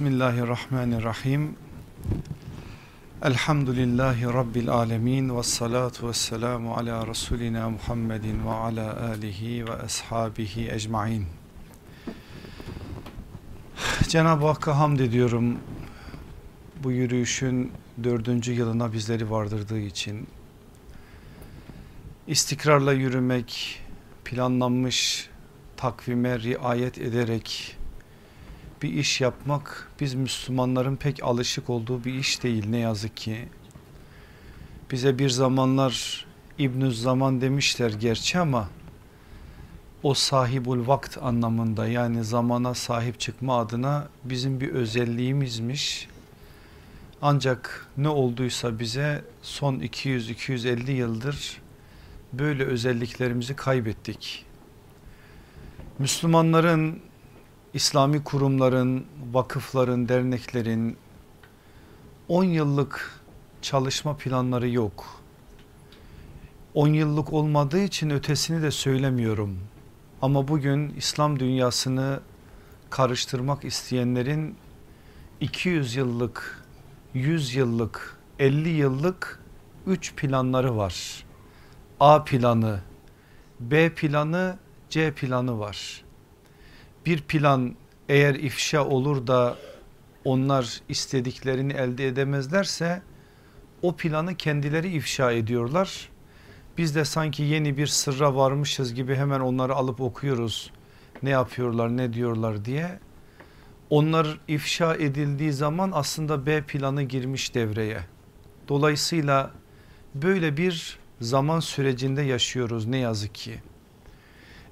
Bismillahirrahmanirrahim. Elhamdülillahi Rabbil alemin ve salatu ve selamu ala Resulina Muhammedin ve ala alihi ve ashabihi ecmain. Cenab-ı Hakk'a hamd ediyorum bu yürüyüşün dördüncü yılına bizleri vardırdığı için. İstikrarla yürümek, planlanmış takvime riayet ederek bir iş yapmak biz Müslümanların pek alışık olduğu bir iş değil ne yazık ki. Bize bir zamanlar İbnü Zaman demişler gerçi ama o sahibul vakt anlamında yani zamana sahip çıkma adına bizim bir özelliğimizmiş. Ancak ne olduysa bize son 200-250 yıldır böyle özelliklerimizi kaybettik. Müslümanların İslami kurumların, vakıfların, derneklerin 10 yıllık çalışma planları yok. 10 yıllık olmadığı için ötesini de söylemiyorum. Ama bugün İslam dünyasını karıştırmak isteyenlerin 200 yıllık, 100 yıllık, 50 yıllık 3 planları var. A planı, B planı, C planı var bir plan eğer ifşa olur da onlar istediklerini elde edemezlerse o planı kendileri ifşa ediyorlar. Biz de sanki yeni bir sırra varmışız gibi hemen onları alıp okuyoruz. Ne yapıyorlar ne diyorlar diye. Onlar ifşa edildiği zaman aslında B planı girmiş devreye. Dolayısıyla böyle bir zaman sürecinde yaşıyoruz ne yazık ki.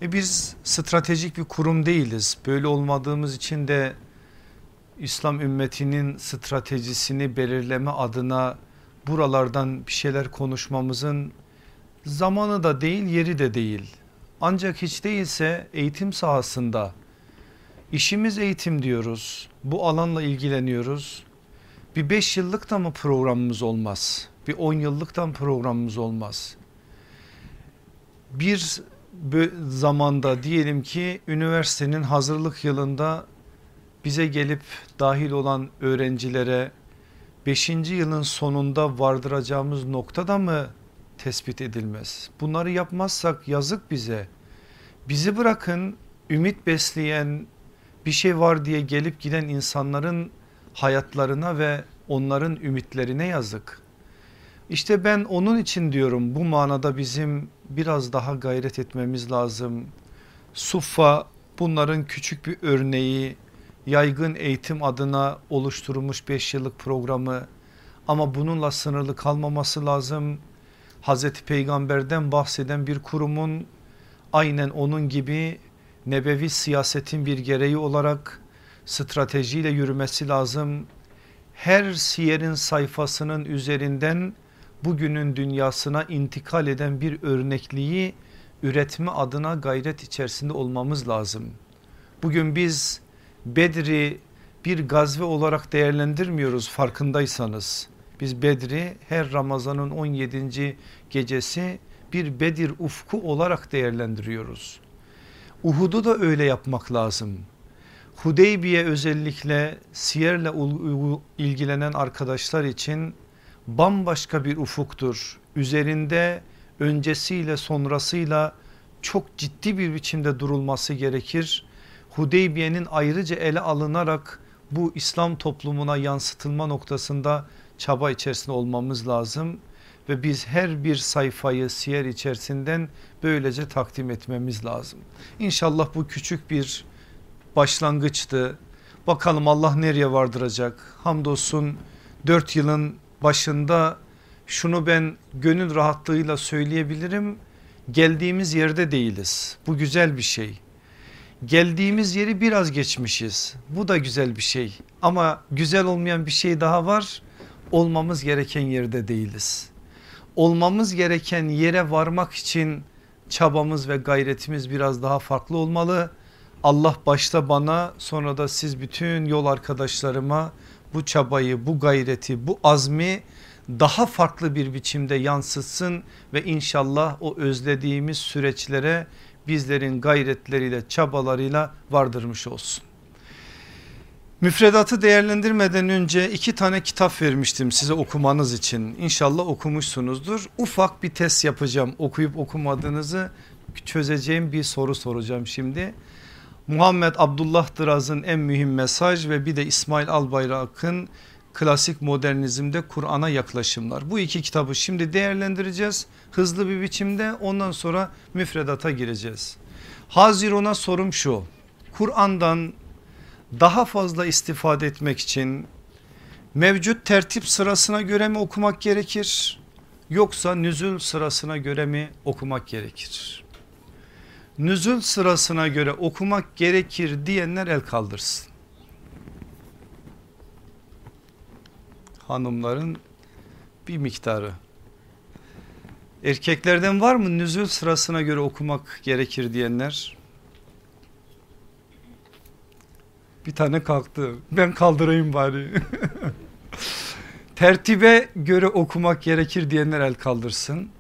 E biz stratejik bir kurum değiliz. Böyle olmadığımız için de İslam ümmetinin stratejisini belirleme adına buralardan bir şeyler konuşmamızın zamanı da değil yeri de değil. Ancak hiç değilse eğitim sahasında işimiz eğitim diyoruz. Bu alanla ilgileniyoruz. Bir 5 yıllık da mı programımız olmaz? Bir 10 yıllıktan programımız olmaz. Bir zamanda diyelim ki üniversitenin hazırlık yılında bize gelip dahil olan öğrencilere 5. yılın sonunda vardıracağımız noktada mı tespit edilmez? Bunları yapmazsak yazık bize. Bizi bırakın ümit besleyen bir şey var diye gelip giden insanların hayatlarına ve onların ümitlerine yazık. İşte ben onun için diyorum bu manada bizim biraz daha gayret etmemiz lazım. Suffa bunların küçük bir örneği yaygın eğitim adına oluşturulmuş 5 yıllık programı ama bununla sınırlı kalmaması lazım. Hazreti Peygamber'den bahseden bir kurumun aynen onun gibi nebevi siyasetin bir gereği olarak stratejiyle yürümesi lazım. Her siyerin sayfasının üzerinden bugünün dünyasına intikal eden bir örnekliği üretme adına gayret içerisinde olmamız lazım. Bugün biz Bedri bir gazve olarak değerlendirmiyoruz farkındaysanız. Biz Bedri her Ramazan'ın 17. gecesi bir Bedir ufku olarak değerlendiriyoruz. Uhud'u da öyle yapmak lazım. Hudeybiye özellikle siyerle ilgilenen arkadaşlar için bambaşka bir ufuktur. Üzerinde öncesiyle sonrasıyla çok ciddi bir biçimde durulması gerekir. Hudeybiye'nin ayrıca ele alınarak bu İslam toplumuna yansıtılma noktasında çaba içerisinde olmamız lazım. Ve biz her bir sayfayı siyer içerisinden böylece takdim etmemiz lazım. İnşallah bu küçük bir başlangıçtı. Bakalım Allah nereye vardıracak. Hamdolsun 4 yılın başında şunu ben gönül rahatlığıyla söyleyebilirim. Geldiğimiz yerde değiliz. Bu güzel bir şey. Geldiğimiz yeri biraz geçmişiz. Bu da güzel bir şey. Ama güzel olmayan bir şey daha var. Olmamız gereken yerde değiliz. Olmamız gereken yere varmak için çabamız ve gayretimiz biraz daha farklı olmalı. Allah başta bana sonra da siz bütün yol arkadaşlarıma bu çabayı, bu gayreti, bu azmi daha farklı bir biçimde yansıtsın ve inşallah o özlediğimiz süreçlere bizlerin gayretleriyle çabalarıyla vardırmış olsun. Müfredatı değerlendirmeden önce iki tane kitap vermiştim size okumanız için. İnşallah okumuşsunuzdur. Ufak bir test yapacağım. Okuyup okumadığınızı çözeceğim bir soru soracağım şimdi. Muhammed Abdullah Dıraz'ın en mühim mesaj ve bir de İsmail Albayrak'ın klasik modernizmde Kur'an'a yaklaşımlar. Bu iki kitabı şimdi değerlendireceğiz hızlı bir biçimde ondan sonra müfredata gireceğiz. Hazirona sorum şu Kur'an'dan daha fazla istifade etmek için mevcut tertip sırasına göre mi okumak gerekir? Yoksa nüzül sırasına göre mi okumak gerekir? Nüzül sırasına göre okumak gerekir diyenler el kaldırsın. Hanımların bir miktarı. Erkeklerden var mı nüzül sırasına göre okumak gerekir diyenler? Bir tane kalktı. Ben kaldırayım bari. Tertibe göre okumak gerekir diyenler el kaldırsın.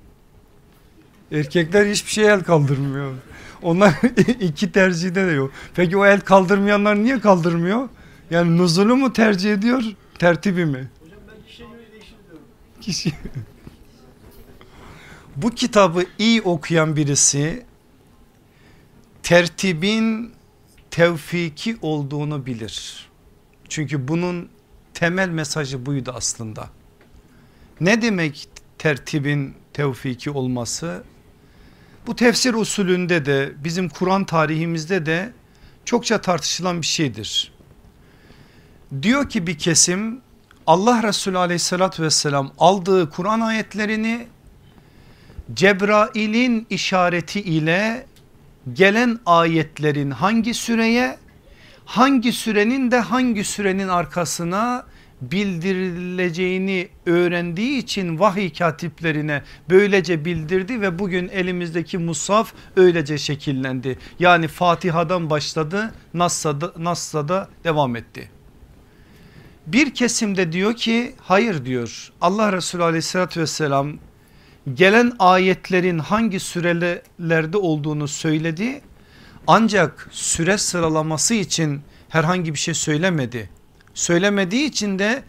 Erkekler hiçbir şey el kaldırmıyor. Onlar iki tercihde de yok. Peki o el kaldırmayanlar niye kaldırmıyor? Yani nuzulu mu tercih ediyor tertibi mi? Hocam ben kişiye göre değişir diyorum. Kişi... Bu kitabı iyi okuyan birisi tertibin tevfiki olduğunu bilir. Çünkü bunun temel mesajı buydu aslında. Ne demek tertibin tevfiki olması? Bu tefsir usulünde de bizim Kur'an tarihimizde de çokça tartışılan bir şeydir. Diyor ki bir kesim Allah Resulü aleyhissalatü vesselam aldığı Kur'an ayetlerini Cebrail'in işareti ile gelen ayetlerin hangi süreye hangi sürenin de hangi sürenin arkasına bildirileceğini öğrendiği için vahiy katiplerine böylece bildirdi ve bugün elimizdeki musaf öylece şekillendi. Yani Fatiha'dan başladı Nassa'da, Nassa'da devam etti. Bir kesimde diyor ki hayır diyor Allah Resulü aleyhissalatü vesselam gelen ayetlerin hangi sürelerde olduğunu söyledi. Ancak süre sıralaması için herhangi bir şey söylemedi. Söylemediği için de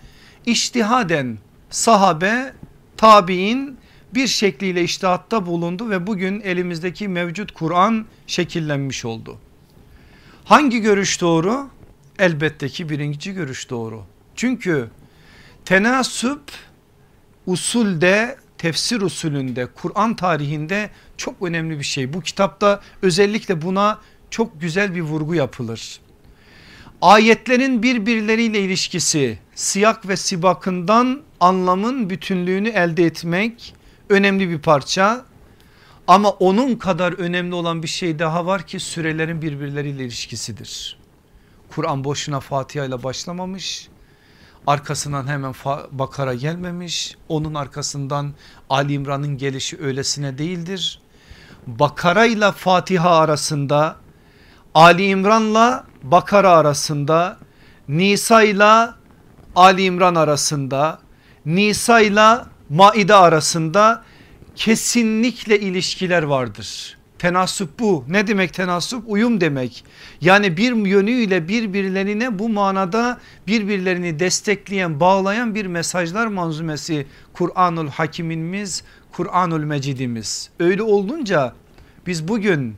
iştihaden sahabe tabi'in bir şekliyle iştihatta bulundu ve bugün elimizdeki mevcut Kur'an şekillenmiş oldu. Hangi görüş doğru? Elbette ki birinci görüş doğru. Çünkü tenasüp usulde tefsir usulünde Kur'an tarihinde çok önemli bir şey. Bu kitapta özellikle buna çok güzel bir vurgu yapılır. Ayetlerin birbirleriyle ilişkisi siyak ve sibakından anlamın bütünlüğünü elde etmek önemli bir parça. Ama onun kadar önemli olan bir şey daha var ki sürelerin birbirleriyle ilişkisidir. Kur'an boşuna Fatiha ile başlamamış arkasından hemen Bakara gelmemiş. Onun arkasından Ali İmran'ın gelişi öylesine değildir. Bakara ile Fatiha arasında Ali İmran'la Bakara arasında Nisa ile Ali İmran arasında Nisa ile Maide arasında kesinlikle ilişkiler vardır. Tenasup bu. Ne demek tenasup? Uyum demek. Yani bir yönüyle birbirlerine bu manada birbirlerini destekleyen bağlayan bir mesajlar manzumesi Kur'anul Hakimimiz, Kur'anul Mecidimiz. Öyle olunca biz bugün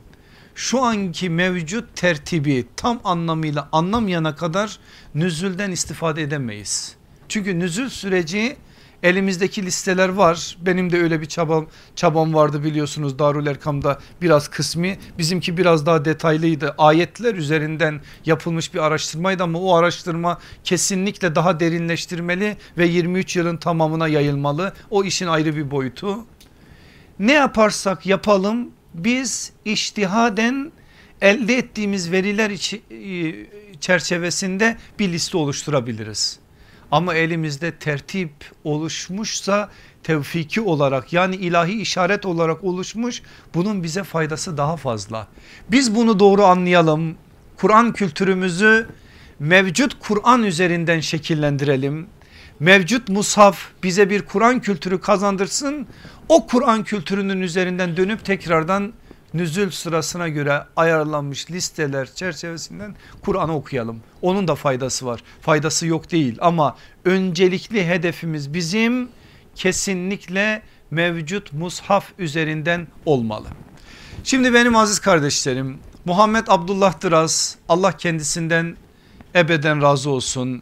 şu anki mevcut tertibi tam anlamıyla anlamayana kadar nüzülden istifade edemeyiz. Çünkü nüzül süreci Elimizdeki listeler var. Benim de öyle bir çabam, çabam vardı biliyorsunuz Darül Erkam'da biraz kısmi. Bizimki biraz daha detaylıydı. Ayetler üzerinden yapılmış bir araştırmaydı ama o araştırma kesinlikle daha derinleştirmeli ve 23 yılın tamamına yayılmalı. O işin ayrı bir boyutu. Ne yaparsak yapalım biz iştihaden elde ettiğimiz veriler e, çerçevesinde bir liste oluşturabiliriz. Ama elimizde tertip oluşmuşsa tevfiki olarak yani ilahi işaret olarak oluşmuş bunun bize faydası daha fazla. Biz bunu doğru anlayalım. Kur'an kültürümüzü mevcut Kur'an üzerinden şekillendirelim. Mevcut mushaf bize bir Kur'an kültürü kazandırsın. O Kur'an kültürünün üzerinden dönüp tekrardan nüzül sırasına göre ayarlanmış listeler çerçevesinden Kur'an'ı okuyalım. Onun da faydası var. Faydası yok değil ama öncelikli hedefimiz bizim kesinlikle mevcut mushaf üzerinden olmalı. Şimdi benim aziz kardeşlerim Muhammed Abdullah Dıraz Allah kendisinden ebeden razı olsun.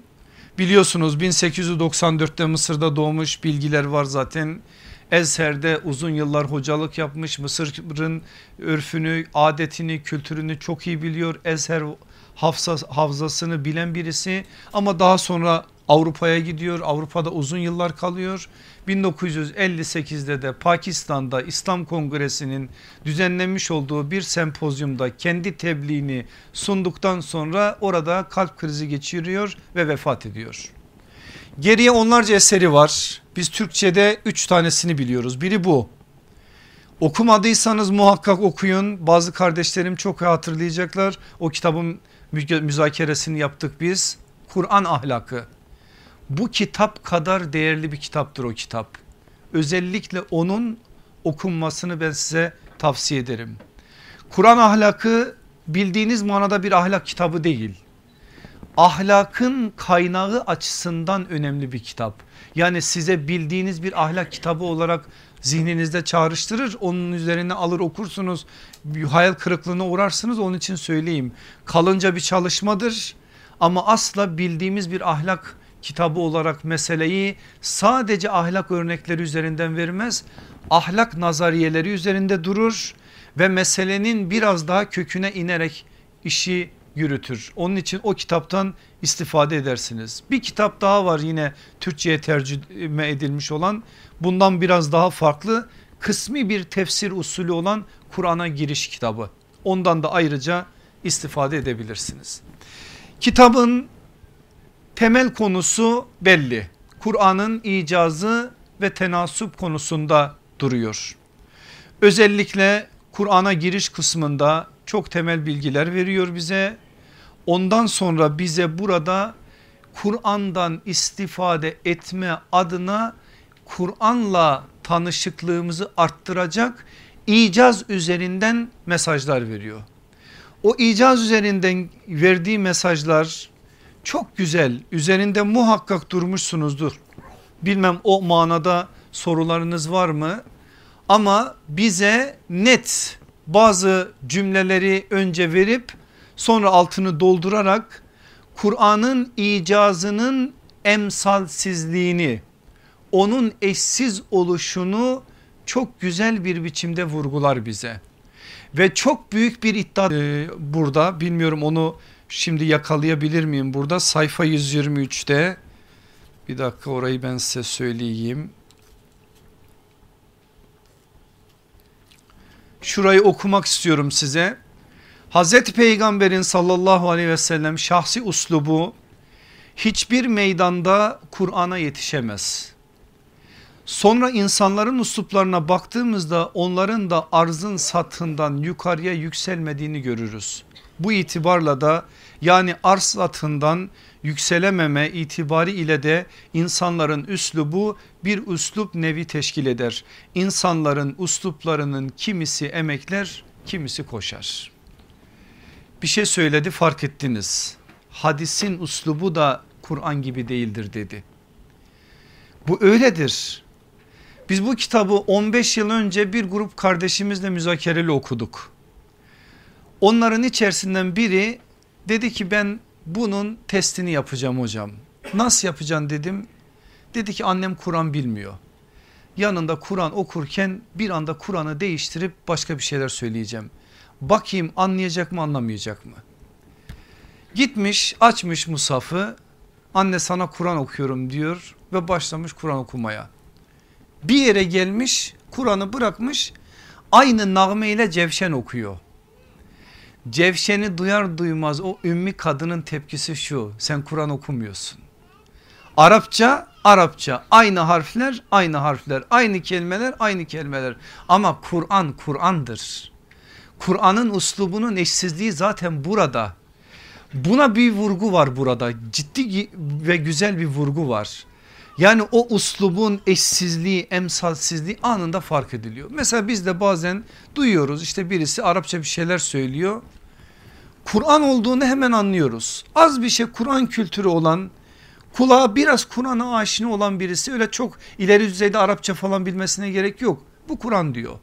Biliyorsunuz 1894'te Mısır'da doğmuş bilgiler var zaten. Ezher'de uzun yıllar hocalık yapmış Mısır'ın örfünü, adetini, kültürünü çok iyi biliyor. Ezher havzasını bilen birisi ama daha sonra Avrupa'ya gidiyor. Avrupa'da uzun yıllar kalıyor. 1958'de de Pakistan'da İslam Kongresi'nin düzenlemiş olduğu bir sempozyumda kendi tebliğini sunduktan sonra orada kalp krizi geçiriyor ve vefat ediyor. Geriye onlarca eseri var. Biz Türkçe'de üç tanesini biliyoruz. Biri bu. Okumadıysanız muhakkak okuyun. Bazı kardeşlerim çok hatırlayacaklar. O kitabın müzakeresini yaptık biz. Kur'an ahlakı. Bu kitap kadar değerli bir kitaptır o kitap. Özellikle onun okunmasını ben size tavsiye ederim. Kur'an ahlakı bildiğiniz manada bir ahlak kitabı değil. Ahlakın kaynağı açısından önemli bir kitap. Yani size bildiğiniz bir ahlak kitabı olarak zihninizde çağrıştırır. Onun üzerine alır okursunuz. Bir hayal kırıklığına uğrarsınız onun için söyleyeyim. Kalınca bir çalışmadır ama asla bildiğimiz bir ahlak kitabı olarak meseleyi sadece ahlak örnekleri üzerinden vermez. Ahlak nazariyeleri üzerinde durur ve meselenin biraz daha köküne inerek işi yürütür. Onun için o kitaptan istifade edersiniz. Bir kitap daha var yine Türkçe'ye tercüme edilmiş olan bundan biraz daha farklı kısmi bir tefsir usulü olan Kur'an'a giriş kitabı. Ondan da ayrıca istifade edebilirsiniz. Kitabın temel konusu belli. Kur'an'ın icazı ve tenasup konusunda duruyor. Özellikle Kur'an'a giriş kısmında çok temel bilgiler veriyor bize. Ondan sonra bize burada Kur'an'dan istifade etme adına Kur'an'la tanışıklığımızı arttıracak icaz üzerinden mesajlar veriyor. O icaz üzerinden verdiği mesajlar çok güzel üzerinde muhakkak durmuşsunuzdur. Bilmem o manada sorularınız var mı? Ama bize net bazı cümleleri önce verip sonra altını doldurarak Kur'an'ın icazının emsalsizliğini onun eşsiz oluşunu çok güzel bir biçimde vurgular bize. Ve çok büyük bir iddia e, burada bilmiyorum onu Şimdi yakalayabilir miyim burada sayfa 123'te bir dakika orayı ben size söyleyeyim. Şurayı okumak istiyorum size. Hazreti Peygamber'in sallallahu aleyhi ve sellem şahsi uslubu hiçbir meydanda Kur'an'a yetişemez. Sonra insanların usluplarına baktığımızda onların da arzın satından yukarıya yükselmediğini görürüz. Bu itibarla da yani arz satından yükselememe itibari ile de insanların üslubu bir üslup nevi teşkil eder. İnsanların üsluplarının kimisi emekler kimisi koşar. Bir şey söyledi fark ettiniz. Hadisin üslubu da Kur'an gibi değildir dedi. Bu öyledir. Biz bu kitabı 15 yıl önce bir grup kardeşimizle müzakereli okuduk. Onların içerisinden biri dedi ki ben bunun testini yapacağım hocam. Nasıl yapacaksın dedim. Dedi ki annem Kur'an bilmiyor. Yanında Kur'an okurken bir anda Kur'an'ı değiştirip başka bir şeyler söyleyeceğim. Bakayım anlayacak mı anlamayacak mı? Gitmiş açmış musafı anne sana Kur'an okuyorum diyor ve başlamış Kur'an okumaya. Bir yere gelmiş Kur'an'ı bırakmış aynı nağme ile cevşen okuyor. Cevşeni duyar duymaz o ümmi kadının tepkisi şu sen Kur'an okumuyorsun. Arapça Arapça aynı harfler aynı harfler aynı kelimeler aynı kelimeler ama Kur'an Kur'an'dır. Kur'an'ın uslubunun eşsizliği zaten burada. Buna bir vurgu var burada ciddi ve güzel bir vurgu var. Yani o uslubun eşsizliği, emsalsizliği anında fark ediliyor. Mesela biz de bazen duyuyoruz işte birisi Arapça bir şeyler söylüyor. Kur'an olduğunu hemen anlıyoruz. Az bir şey Kur'an kültürü olan kulağa biraz Kur'an'a aşina olan birisi öyle çok ileri düzeyde Arapça falan bilmesine gerek yok. Bu Kur'an diyor.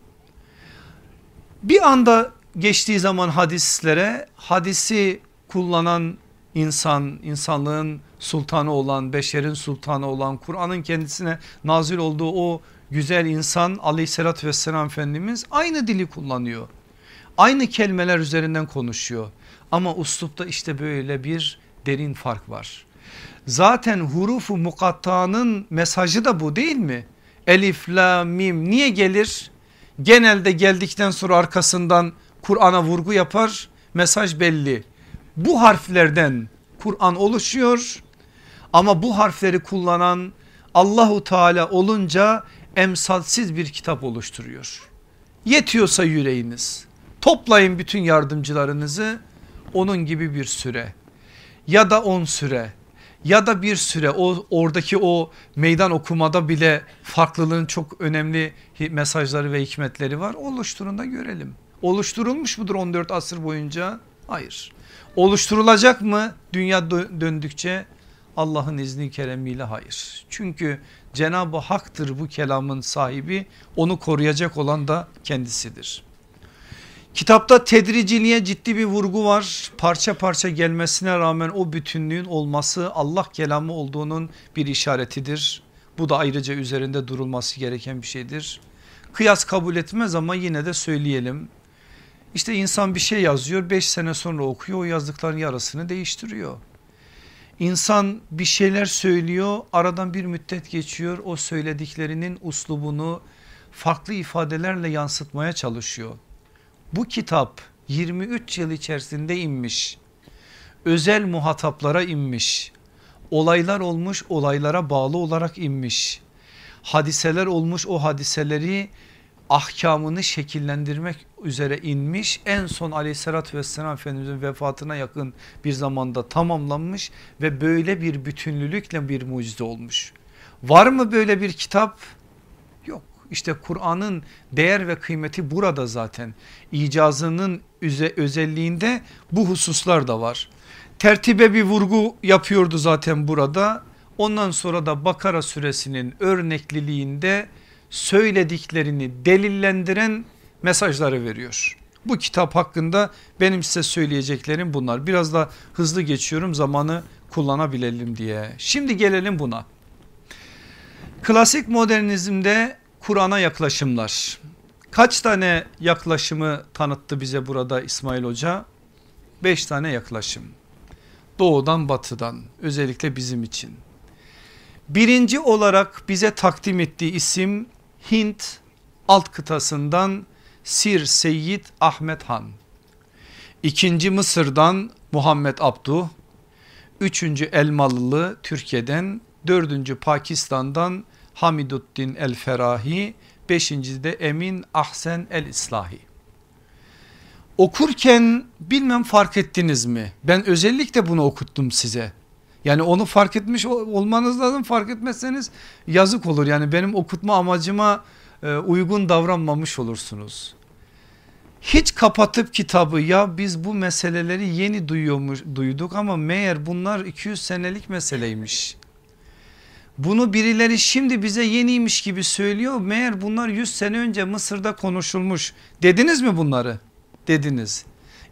Bir anda geçtiği zaman hadislere hadisi kullanan insan, insanlığın sultanı olan, beşerin sultanı olan, Kur'an'ın kendisine nazil olduğu o güzel insan aleyhissalatü vesselam Efendimiz aynı dili kullanıyor. Aynı kelimeler üzerinden konuşuyor. Ama uslupta işte böyle bir derin fark var. Zaten hurufu mukatta'nın mesajı da bu değil mi? Elif, la, mim niye gelir? Genelde geldikten sonra arkasından Kur'an'a vurgu yapar. Mesaj belli. Bu harflerden Kur'an oluşuyor ama bu harfleri kullanan Allahu Teala olunca emsalsiz bir kitap oluşturuyor. Yetiyorsa yüreğiniz toplayın bütün yardımcılarınızı onun gibi bir süre ya da on süre ya da bir süre o oradaki o meydan okumada bile farklılığın çok önemli mesajları ve hikmetleri var oluşturun da görelim. Oluşturulmuş mudur 14 asır boyunca? Hayır. Oluşturulacak mı dünya döndükçe? Allah'ın izni keremiyle hayır. Çünkü Cenab-ı Hak'tır bu kelamın sahibi onu koruyacak olan da kendisidir. Kitapta tedriciliğe ciddi bir vurgu var. Parça parça gelmesine rağmen o bütünlüğün olması Allah kelamı olduğunun bir işaretidir. Bu da ayrıca üzerinde durulması gereken bir şeydir. Kıyas kabul etmez ama yine de söyleyelim. İşte insan bir şey yazıyor 5 sene sonra okuyor o yazdıkların yarısını değiştiriyor. İnsan bir şeyler söylüyor aradan bir müddet geçiyor o söylediklerinin uslubunu farklı ifadelerle yansıtmaya çalışıyor. Bu kitap 23 yıl içerisinde inmiş özel muhataplara inmiş olaylar olmuş olaylara bağlı olarak inmiş hadiseler olmuş o hadiseleri ahkamını şekillendirmek üzere inmiş. En son aleyhissalatü vesselam Efendimizin vefatına yakın bir zamanda tamamlanmış ve böyle bir bütünlülükle bir mucize olmuş. Var mı böyle bir kitap? İşte Kur'an'ın değer ve kıymeti burada zaten. İcazının özelliğinde bu hususlar da var. Tertibe bir vurgu yapıyordu zaten burada. Ondan sonra da Bakara suresinin örnekliliğinde söylediklerini delillendiren mesajları veriyor. Bu kitap hakkında benim size söyleyeceklerim bunlar. Biraz da hızlı geçiyorum zamanı kullanabilelim diye. Şimdi gelelim buna. Klasik modernizmde Kur'an'a yaklaşımlar. Kaç tane yaklaşımı tanıttı bize burada İsmail Hoca? Beş tane yaklaşım. Doğudan batıdan özellikle bizim için. Birinci olarak bize takdim ettiği isim Hint alt kıtasından Sir Seyyid Ahmet Han. İkinci Mısır'dan Muhammed Abduh. Üçüncü Elmalılı Türkiye'den. Dördüncü Pakistan'dan Hamiduddin El Ferahi. Beşinci de Emin Ahsen El İslahi. Okurken bilmem fark ettiniz mi? Ben özellikle bunu okuttum size. Yani onu fark etmiş olmanız lazım fark etmezseniz yazık olur. Yani benim okutma amacıma e, uygun davranmamış olursunuz. Hiç kapatıp kitabı ya biz bu meseleleri yeni duyuyormuş, duyduk ama meğer bunlar 200 senelik meseleymiş. Bunu birileri şimdi bize yeniymiş gibi söylüyor. Meğer bunlar 100 sene önce Mısır'da konuşulmuş. Dediniz mi bunları? Dediniz.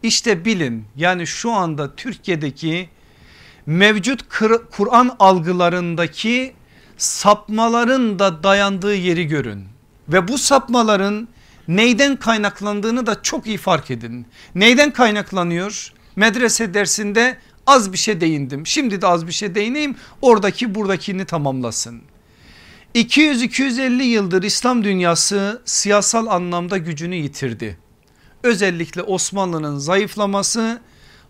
İşte bilin yani şu anda Türkiye'deki mevcut Kur'an algılarındaki sapmaların da dayandığı yeri görün. Ve bu sapmaların neyden kaynaklandığını da çok iyi fark edin. Neyden kaynaklanıyor? Medrese dersinde az bir şey değindim. Şimdi de az bir şey değineyim oradaki buradakini tamamlasın. 200-250 yıldır İslam dünyası siyasal anlamda gücünü yitirdi. Özellikle Osmanlı'nın zayıflaması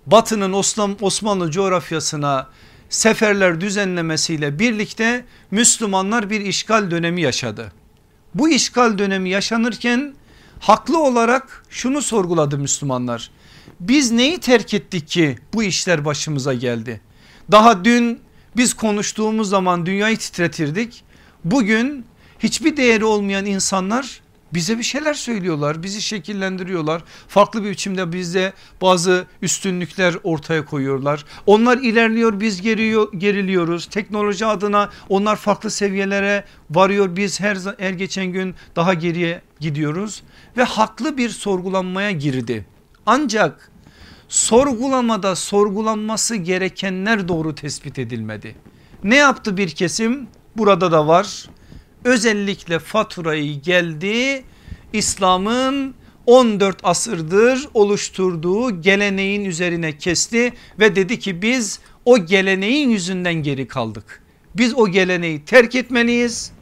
Batı'nın Osmanlı coğrafyasına seferler düzenlemesiyle birlikte Müslümanlar bir işgal dönemi yaşadı. Bu işgal dönemi yaşanırken haklı olarak şunu sorguladı Müslümanlar. Biz neyi terk ettik ki bu işler başımıza geldi? Daha dün Biz konuştuğumuz zaman dünyayı titretirdik. Bugün hiçbir değeri olmayan insanlar bize bir şeyler söylüyorlar, bizi şekillendiriyorlar. Farklı bir biçimde bizde bazı üstünlükler ortaya koyuyorlar. Onlar ilerliyor, biz geriyor, geriliyoruz. Teknoloji adına onlar farklı seviyelere varıyor. Biz her her geçen gün daha geriye gidiyoruz ve haklı bir sorgulanmaya girdi. Ancak sorgulamada sorgulanması gerekenler doğru tespit edilmedi. Ne yaptı bir kesim? Burada da var özellikle faturayı geldi İslam'ın 14 asırdır oluşturduğu geleneğin üzerine kesti ve dedi ki biz o geleneğin yüzünden geri kaldık. Biz o geleneği terk etmeliyiz.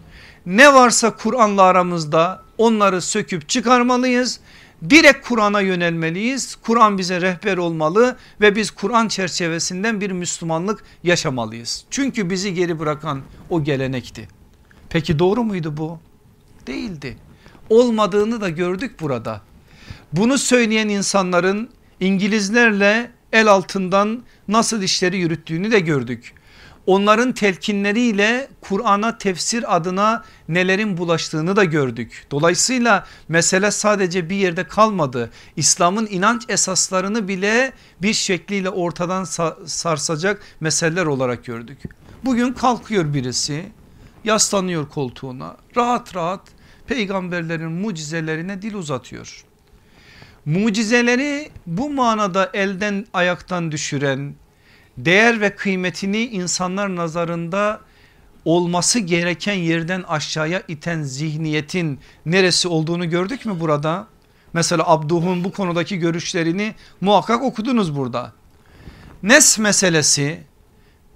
Ne varsa Kur'an'la aramızda onları söküp çıkarmalıyız. Direkt Kur'an'a yönelmeliyiz. Kur'an bize rehber olmalı ve biz Kur'an çerçevesinden bir Müslümanlık yaşamalıyız. Çünkü bizi geri bırakan o gelenekti. Peki doğru muydu bu? Değildi. Olmadığını da gördük burada. Bunu söyleyen insanların İngilizlerle el altından nasıl işleri yürüttüğünü de gördük. Onların telkinleriyle Kur'an'a tefsir adına nelerin bulaştığını da gördük. Dolayısıyla mesele sadece bir yerde kalmadı. İslam'ın inanç esaslarını bile bir şekliyle ortadan sarsacak meseleler olarak gördük. Bugün kalkıyor birisi yaslanıyor koltuğuna rahat rahat peygamberlerin mucizelerine dil uzatıyor. Mucizeleri bu manada elden ayaktan düşüren değer ve kıymetini insanlar nazarında olması gereken yerden aşağıya iten zihniyetin neresi olduğunu gördük mü burada? Mesela Abduh'un bu konudaki görüşlerini muhakkak okudunuz burada. Nes meselesi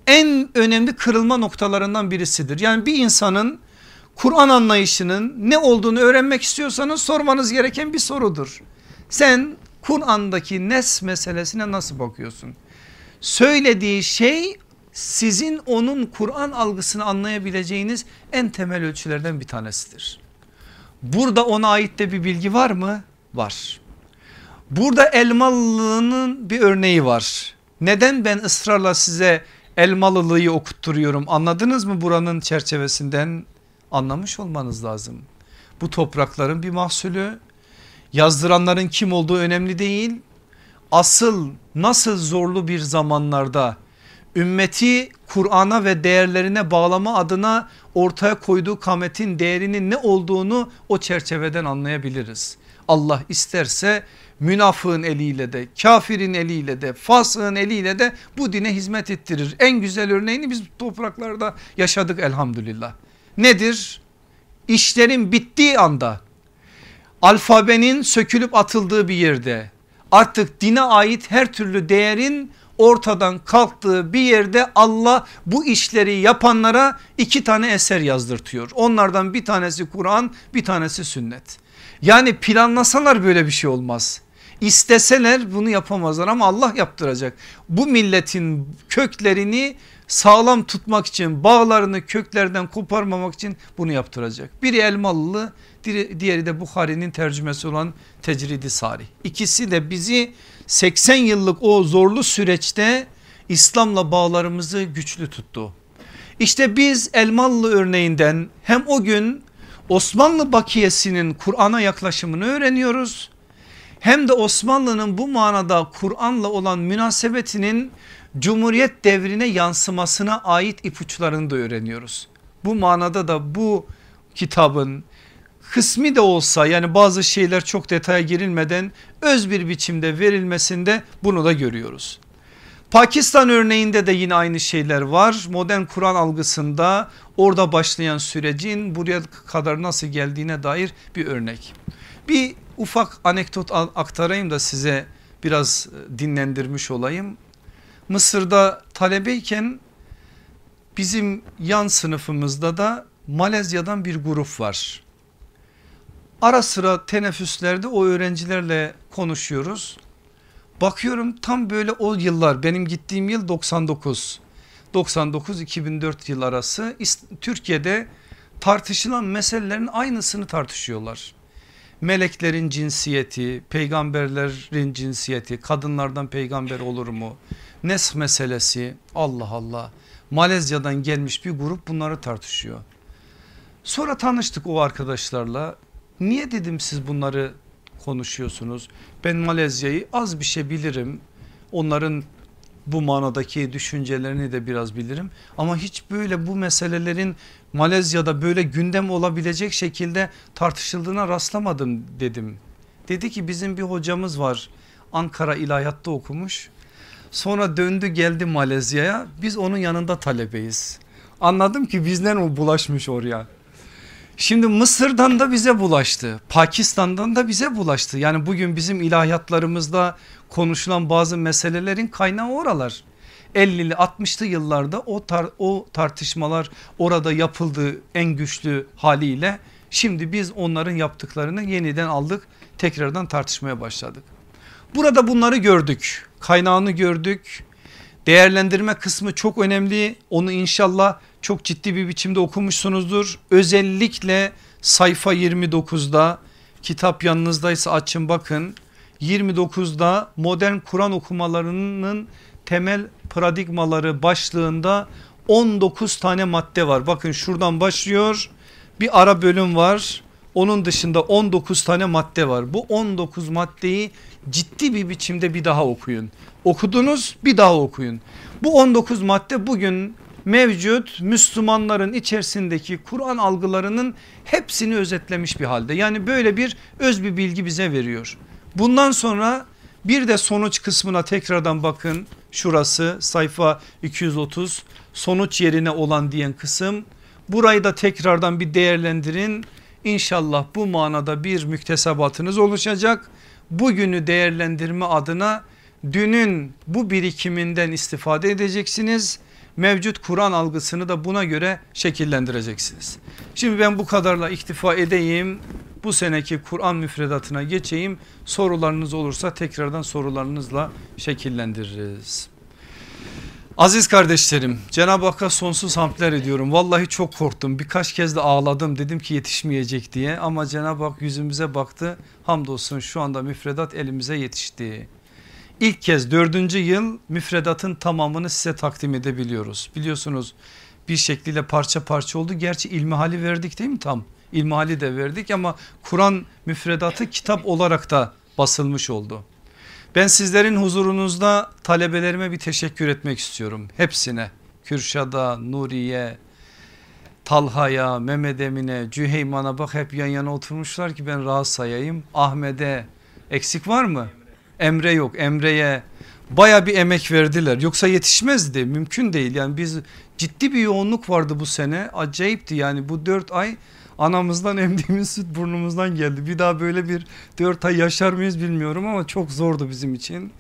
en önemli kırılma noktalarından birisidir. Yani bir insanın Kur'an anlayışının ne olduğunu öğrenmek istiyorsanız sormanız gereken bir sorudur. Sen Kur'an'daki nes meselesine nasıl bakıyorsun? Söylediği şey sizin onun Kur'an algısını anlayabileceğiniz en temel ölçülerden bir tanesidir. Burada ona ait de bir bilgi var mı? Var. Burada Elmalı'nın bir örneği var. Neden ben ısrarla size Elmalılığı okutturuyorum anladınız mı buranın çerçevesinden anlamış olmanız lazım. Bu toprakların bir mahsulü yazdıranların kim olduğu önemli değil. Asıl nasıl zorlu bir zamanlarda ümmeti Kur'an'a ve değerlerine bağlama adına ortaya koyduğu kametin değerinin ne olduğunu o çerçeveden anlayabiliriz. Allah isterse münafığın eliyle de kafirin eliyle de fasığın eliyle de bu dine hizmet ettirir. En güzel örneğini biz topraklarda yaşadık elhamdülillah. Nedir? İşlerin bittiği anda alfabenin sökülüp atıldığı bir yerde artık dine ait her türlü değerin ortadan kalktığı bir yerde Allah bu işleri yapanlara iki tane eser yazdırtıyor. Onlardan bir tanesi Kur'an bir tanesi sünnet. Yani planlasalar böyle bir şey olmaz. İsteseler bunu yapamazlar ama Allah yaptıracak. Bu milletin köklerini sağlam tutmak için bağlarını köklerden koparmamak için bunu yaptıracak. Biri Elmalılı diğeri de Bukhari'nin tercümesi olan Tecridi Sari. İkisi de bizi 80 yıllık o zorlu süreçte İslam'la bağlarımızı güçlü tuttu. İşte biz Elmalı örneğinden hem o gün Osmanlı bakiyesinin Kur'an'a yaklaşımını öğreniyoruz hem de Osmanlı'nın bu manada Kur'an'la olan münasebetinin Cumhuriyet devrine yansımasına ait ipuçlarını da öğreniyoruz. Bu manada da bu kitabın kısmi de olsa yani bazı şeyler çok detaya girilmeden öz bir biçimde verilmesinde bunu da görüyoruz. Pakistan örneğinde de yine aynı şeyler var. Modern Kur'an algısında orada başlayan sürecin buraya kadar nasıl geldiğine dair bir örnek. Bir ufak anekdot aktarayım da size biraz e, dinlendirmiş olayım. Mısır'da talebeyken bizim yan sınıfımızda da Malezya'dan bir grup var. Ara sıra teneffüslerde o öğrencilerle konuşuyoruz. Bakıyorum tam böyle o yıllar benim gittiğim yıl 99. 99-2004 yıl arası Türkiye'de tartışılan meselelerin aynısını tartışıyorlar meleklerin cinsiyeti, peygamberlerin cinsiyeti, kadınlardan peygamber olur mu? Nesk meselesi Allah Allah Malezya'dan gelmiş bir grup bunları tartışıyor. Sonra tanıştık o arkadaşlarla. Niye dedim siz bunları konuşuyorsunuz? Ben Malezya'yı az bir şey bilirim. Onların bu manadaki düşüncelerini de biraz bilirim. Ama hiç böyle bu meselelerin Malezya'da böyle gündem olabilecek şekilde tartışıldığına rastlamadım dedim. Dedi ki bizim bir hocamız var Ankara İlahiyat'ta okumuş. Sonra döndü geldi Malezya'ya biz onun yanında talebeyiz. Anladım ki bizden o bulaşmış oraya. Şimdi Mısır'dan da bize bulaştı. Pakistan'dan da bize bulaştı. Yani bugün bizim ilahiyatlarımızda konuşulan bazı meselelerin kaynağı oralar. 50'li 60'lı yıllarda o, tar o tartışmalar orada yapıldığı en güçlü haliyle şimdi biz onların yaptıklarını yeniden aldık tekrardan tartışmaya başladık. Burada bunları gördük kaynağını gördük değerlendirme kısmı çok önemli onu inşallah çok ciddi bir biçimde okumuşsunuzdur. Özellikle sayfa 29'da kitap yanınızdaysa açın bakın 29'da modern Kur'an okumalarının temel paradigmaları başlığında 19 tane madde var. Bakın şuradan başlıyor bir ara bölüm var. Onun dışında 19 tane madde var. Bu 19 maddeyi ciddi bir biçimde bir daha okuyun. Okudunuz bir daha okuyun. Bu 19 madde bugün mevcut Müslümanların içerisindeki Kur'an algılarının hepsini özetlemiş bir halde. Yani böyle bir öz bir bilgi bize veriyor. Bundan sonra bir de sonuç kısmına tekrardan bakın. Şurası sayfa 230 sonuç yerine olan diyen kısım. Burayı da tekrardan bir değerlendirin. İnşallah bu manada bir müktesebatınız oluşacak. Bugünü değerlendirme adına dünün bu birikiminden istifade edeceksiniz. Mevcut Kur'an algısını da buna göre şekillendireceksiniz. Şimdi ben bu kadarla iktifa edeyim. Bu seneki Kur'an müfredatına geçeyim. Sorularınız olursa tekrardan sorularınızla şekillendiririz. Aziz kardeşlerim Cenab-ı Hakk'a sonsuz hamdler ediyorum. Vallahi çok korktum birkaç kez de ağladım dedim ki yetişmeyecek diye ama Cenab-ı Hak yüzümüze baktı. Hamdolsun şu anda müfredat elimize yetişti. İlk kez dördüncü yıl müfredatın tamamını size takdim edebiliyoruz. Biliyorsunuz bir şekliyle parça parça oldu. Gerçi ilmihali verdik değil mi tam? İlmihali de verdik ama Kur'an müfredatı kitap olarak da basılmış oldu. Ben sizlerin huzurunuzda talebelerime bir teşekkür etmek istiyorum. Hepsine Kürşad'a, Nuriye, Talha'ya, Mehmet Emin'e, Cüheyman'a bak hep yan yana oturmuşlar ki ben rahat sayayım. Ahmet'e eksik var mı? Emre yok Emre'ye baya bir emek verdiler yoksa yetişmezdi mümkün değil yani biz ciddi bir yoğunluk vardı bu sene acayipti yani bu dört ay anamızdan emdiğimiz süt burnumuzdan geldi bir daha böyle bir dört ay yaşar mıyız bilmiyorum ama çok zordu bizim için.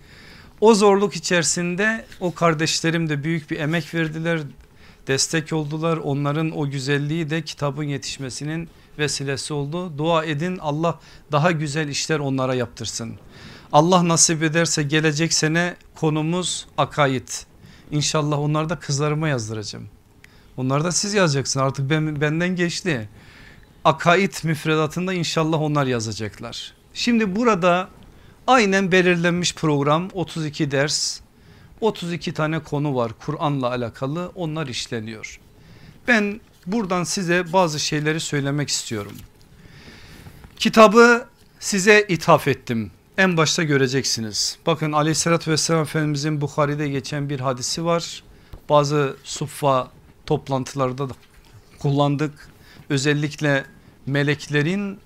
O zorluk içerisinde o kardeşlerim de büyük bir emek verdiler destek oldular onların o güzelliği de kitabın yetişmesinin vesilesi oldu. Dua edin Allah daha güzel işler onlara yaptırsın. Allah nasip ederse gelecek sene konumuz akaid. İnşallah onları da kızlarıma yazdıracağım. Onları da siz yazacaksın artık ben, benden geçti. Akaid müfredatında inşallah onlar yazacaklar. Şimdi burada aynen belirlenmiş program 32 ders 32 tane konu var Kur'an'la alakalı onlar işleniyor. Ben buradan size bazı şeyleri söylemek istiyorum. Kitabı size ithaf ettim en başta göreceksiniz. Bakın aleyhissalatü vesselam Efendimizin Bukhari'de geçen bir hadisi var. Bazı suffa toplantılarda da kullandık. Özellikle meleklerin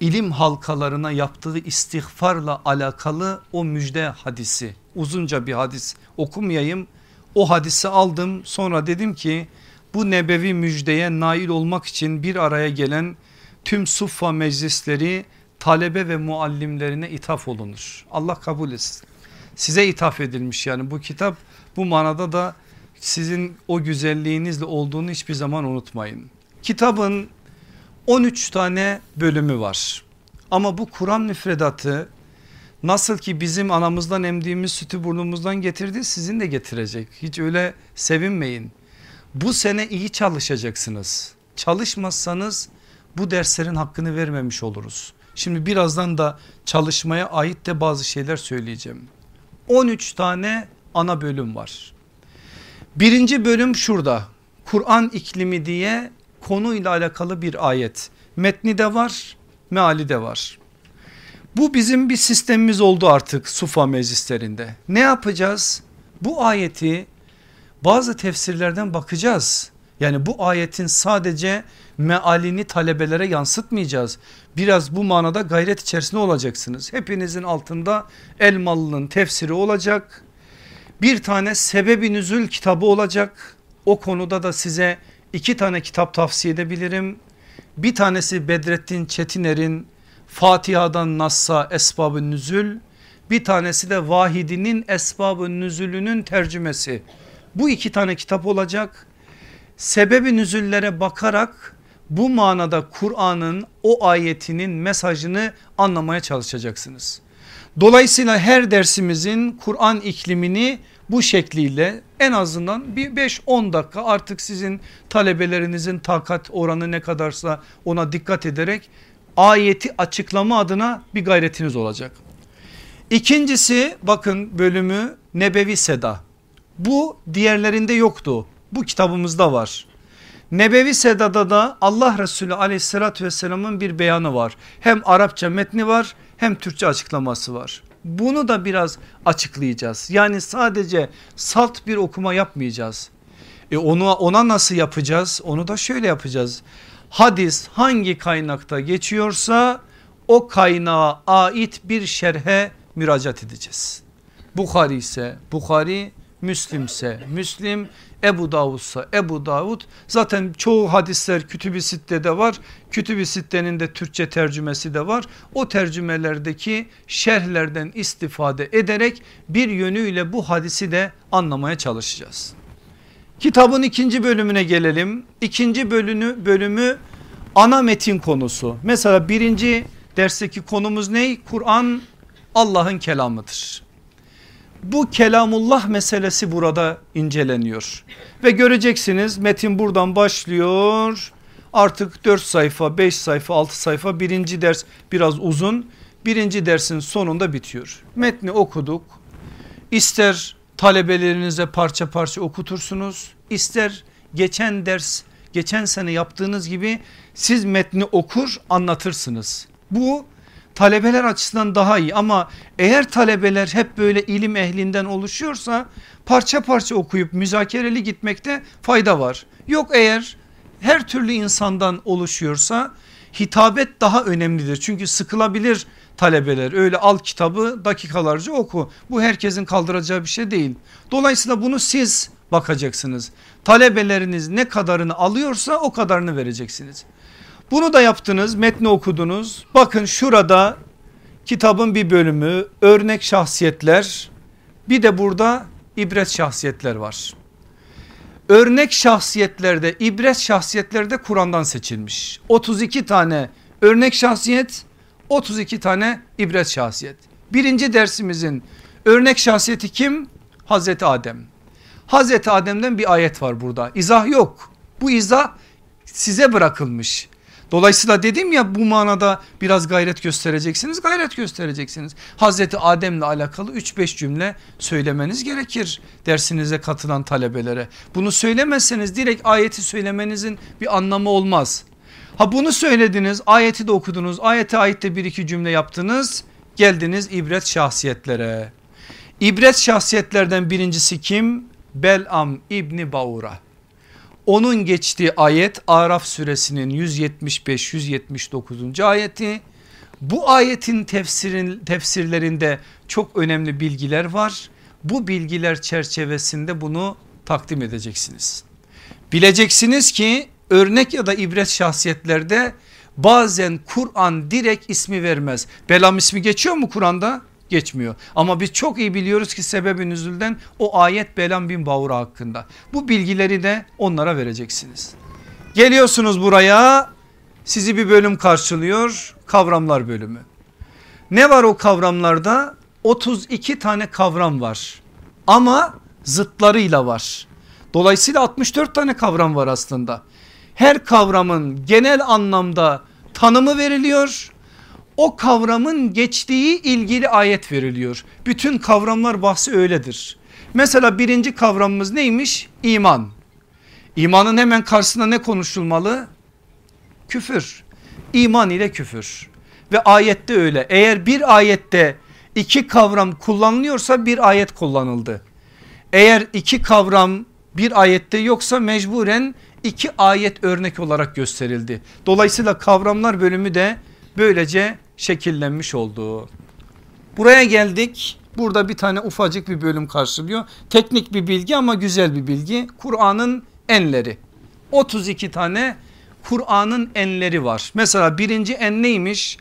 ilim halkalarına yaptığı istiğfarla alakalı o müjde hadisi. Uzunca bir hadis okumayayım. O hadisi aldım sonra dedim ki bu nebevi müjdeye nail olmak için bir araya gelen tüm suffa meclisleri talebe ve muallimlerine ithaf olunur. Allah kabul etsin. Size ithaf edilmiş yani bu kitap bu manada da sizin o güzelliğinizle olduğunu hiçbir zaman unutmayın. Kitabın 13 tane bölümü var. Ama bu Kur'an müfredatı nasıl ki bizim anamızdan emdiğimiz sütü burnumuzdan getirdi sizin de getirecek. Hiç öyle sevinmeyin. Bu sene iyi çalışacaksınız. Çalışmazsanız bu derslerin hakkını vermemiş oluruz. Şimdi birazdan da çalışmaya ait de bazı şeyler söyleyeceğim. 13 tane ana bölüm var. Birinci bölüm şurada Kur'an iklimi diye konuyla alakalı bir ayet. Metni de var meali de var. Bu bizim bir sistemimiz oldu artık Sufa meclislerinde. Ne yapacağız? Bu ayeti bazı tefsirlerden bakacağız. Yani bu ayetin sadece mealini talebelere yansıtmayacağız. Biraz bu manada gayret içerisinde olacaksınız. Hepinizin altında Elmalı'nın tefsiri olacak. Bir tane sebebi nüzül kitabı olacak. O konuda da size iki tane kitap tavsiye edebilirim. Bir tanesi Bedrettin Çetiner'in Fatiha'dan Nass'a Esbab-ı Nüzül. Bir tanesi de Vahidi'nin Esbab-ı Nüzül'ünün tercümesi. Bu iki tane kitap olacak. Sebebi nüzüllere bakarak bu manada Kur'an'ın o ayetinin mesajını anlamaya çalışacaksınız. Dolayısıyla her dersimizin Kur'an iklimini bu şekliyle en azından bir 5-10 dakika artık sizin talebelerinizin takat oranı ne kadarsa ona dikkat ederek ayeti açıklama adına bir gayretiniz olacak. İkincisi bakın bölümü Nebevi Seda. Bu diğerlerinde yoktu. Bu kitabımızda var. Nebevi Seda'da da Allah Resulü aleyhissalatü vesselamın bir beyanı var. Hem Arapça metni var hem Türkçe açıklaması var. Bunu da biraz açıklayacağız. Yani sadece salt bir okuma yapmayacağız. E onu ona nasıl yapacağız? Onu da şöyle yapacağız. Hadis hangi kaynakta geçiyorsa o kaynağa ait bir şerhe müracaat edeceğiz. Bukhari ise Bukhari, Müslim ise Müslim, Ebu Davud ise Ebu Davud zaten çoğu hadisler Kütüb-i Sitte'de var. Kütüb-i Sitte'nin de Türkçe tercümesi de var. O tercümelerdeki şerhlerden istifade ederek bir yönüyle bu hadisi de anlamaya çalışacağız. Kitabın ikinci bölümüne gelelim. İkinci bölümü, bölümü ana metin konusu. Mesela birinci dersteki konumuz ne? Kur'an Allah'ın kelamıdır. Bu kelamullah meselesi burada inceleniyor. Ve göreceksiniz metin buradan başlıyor. Artık 4 sayfa 5 sayfa 6 sayfa birinci ders biraz uzun. Birinci dersin sonunda bitiyor. Metni okuduk. İster talebelerinize parça parça okutursunuz. İster geçen ders geçen sene yaptığınız gibi siz metni okur anlatırsınız. Bu talebeler açısından daha iyi ama eğer talebeler hep böyle ilim ehlinden oluşuyorsa parça parça okuyup müzakereli gitmekte fayda var. Yok eğer her türlü insandan oluşuyorsa hitabet daha önemlidir. Çünkü sıkılabilir talebeler öyle al kitabı dakikalarca oku. Bu herkesin kaldıracağı bir şey değil. Dolayısıyla bunu siz bakacaksınız. Talebeleriniz ne kadarını alıyorsa o kadarını vereceksiniz. Bunu da yaptınız metni okudunuz. Bakın şurada kitabın bir bölümü örnek şahsiyetler bir de burada ibret şahsiyetler var. Örnek şahsiyetlerde ibret şahsiyetlerde Kur'an'dan seçilmiş. 32 tane örnek şahsiyet 32 tane ibret şahsiyet. Birinci dersimizin örnek şahsiyeti kim? Hazreti Adem. Hazreti Adem'den bir ayet var burada. İzah yok. Bu izah size bırakılmış. Dolayısıyla dedim ya bu manada biraz gayret göstereceksiniz gayret göstereceksiniz. Hazreti Adem'le alakalı 3-5 cümle söylemeniz gerekir dersinize katılan talebelere. Bunu söylemezseniz direkt ayeti söylemenizin bir anlamı olmaz. Ha bunu söylediniz ayeti de okudunuz ayete ait de bir iki cümle yaptınız geldiniz ibret şahsiyetlere. İbret şahsiyetlerden birincisi kim? Belam İbni Baura. Onun geçtiği ayet Araf suresinin 175-179. ayeti. Bu ayetin tefsirin, tefsirlerinde çok önemli bilgiler var. Bu bilgiler çerçevesinde bunu takdim edeceksiniz. Bileceksiniz ki örnek ya da ibret şahsiyetlerde bazen Kur'an direkt ismi vermez. Belam ismi geçiyor mu Kur'an'da? Geçmiyor. Ama biz çok iyi biliyoruz ki sebebi nüzülden o ayet Belam bin Bavura hakkında. Bu bilgileri de onlara vereceksiniz. Geliyorsunuz buraya sizi bir bölüm karşılıyor kavramlar bölümü. Ne var o kavramlarda? 32 tane kavram var ama zıtlarıyla var. Dolayısıyla 64 tane kavram var aslında. Her kavramın genel anlamda tanımı veriliyor o kavramın geçtiği ilgili ayet veriliyor. Bütün kavramlar bahsi öyledir. Mesela birinci kavramımız neymiş? İman. İmanın hemen karşısında ne konuşulmalı? Küfür. İman ile küfür. Ve ayette öyle. Eğer bir ayette iki kavram kullanılıyorsa bir ayet kullanıldı. Eğer iki kavram bir ayette yoksa mecburen iki ayet örnek olarak gösterildi. Dolayısıyla kavramlar bölümü de böylece şekillenmiş oldu. Buraya geldik. Burada bir tane ufacık bir bölüm karşılıyor. Teknik bir bilgi ama güzel bir bilgi. Kur'an'ın enleri. 32 tane Kur'an'ın enleri var. Mesela birinci en neymiş?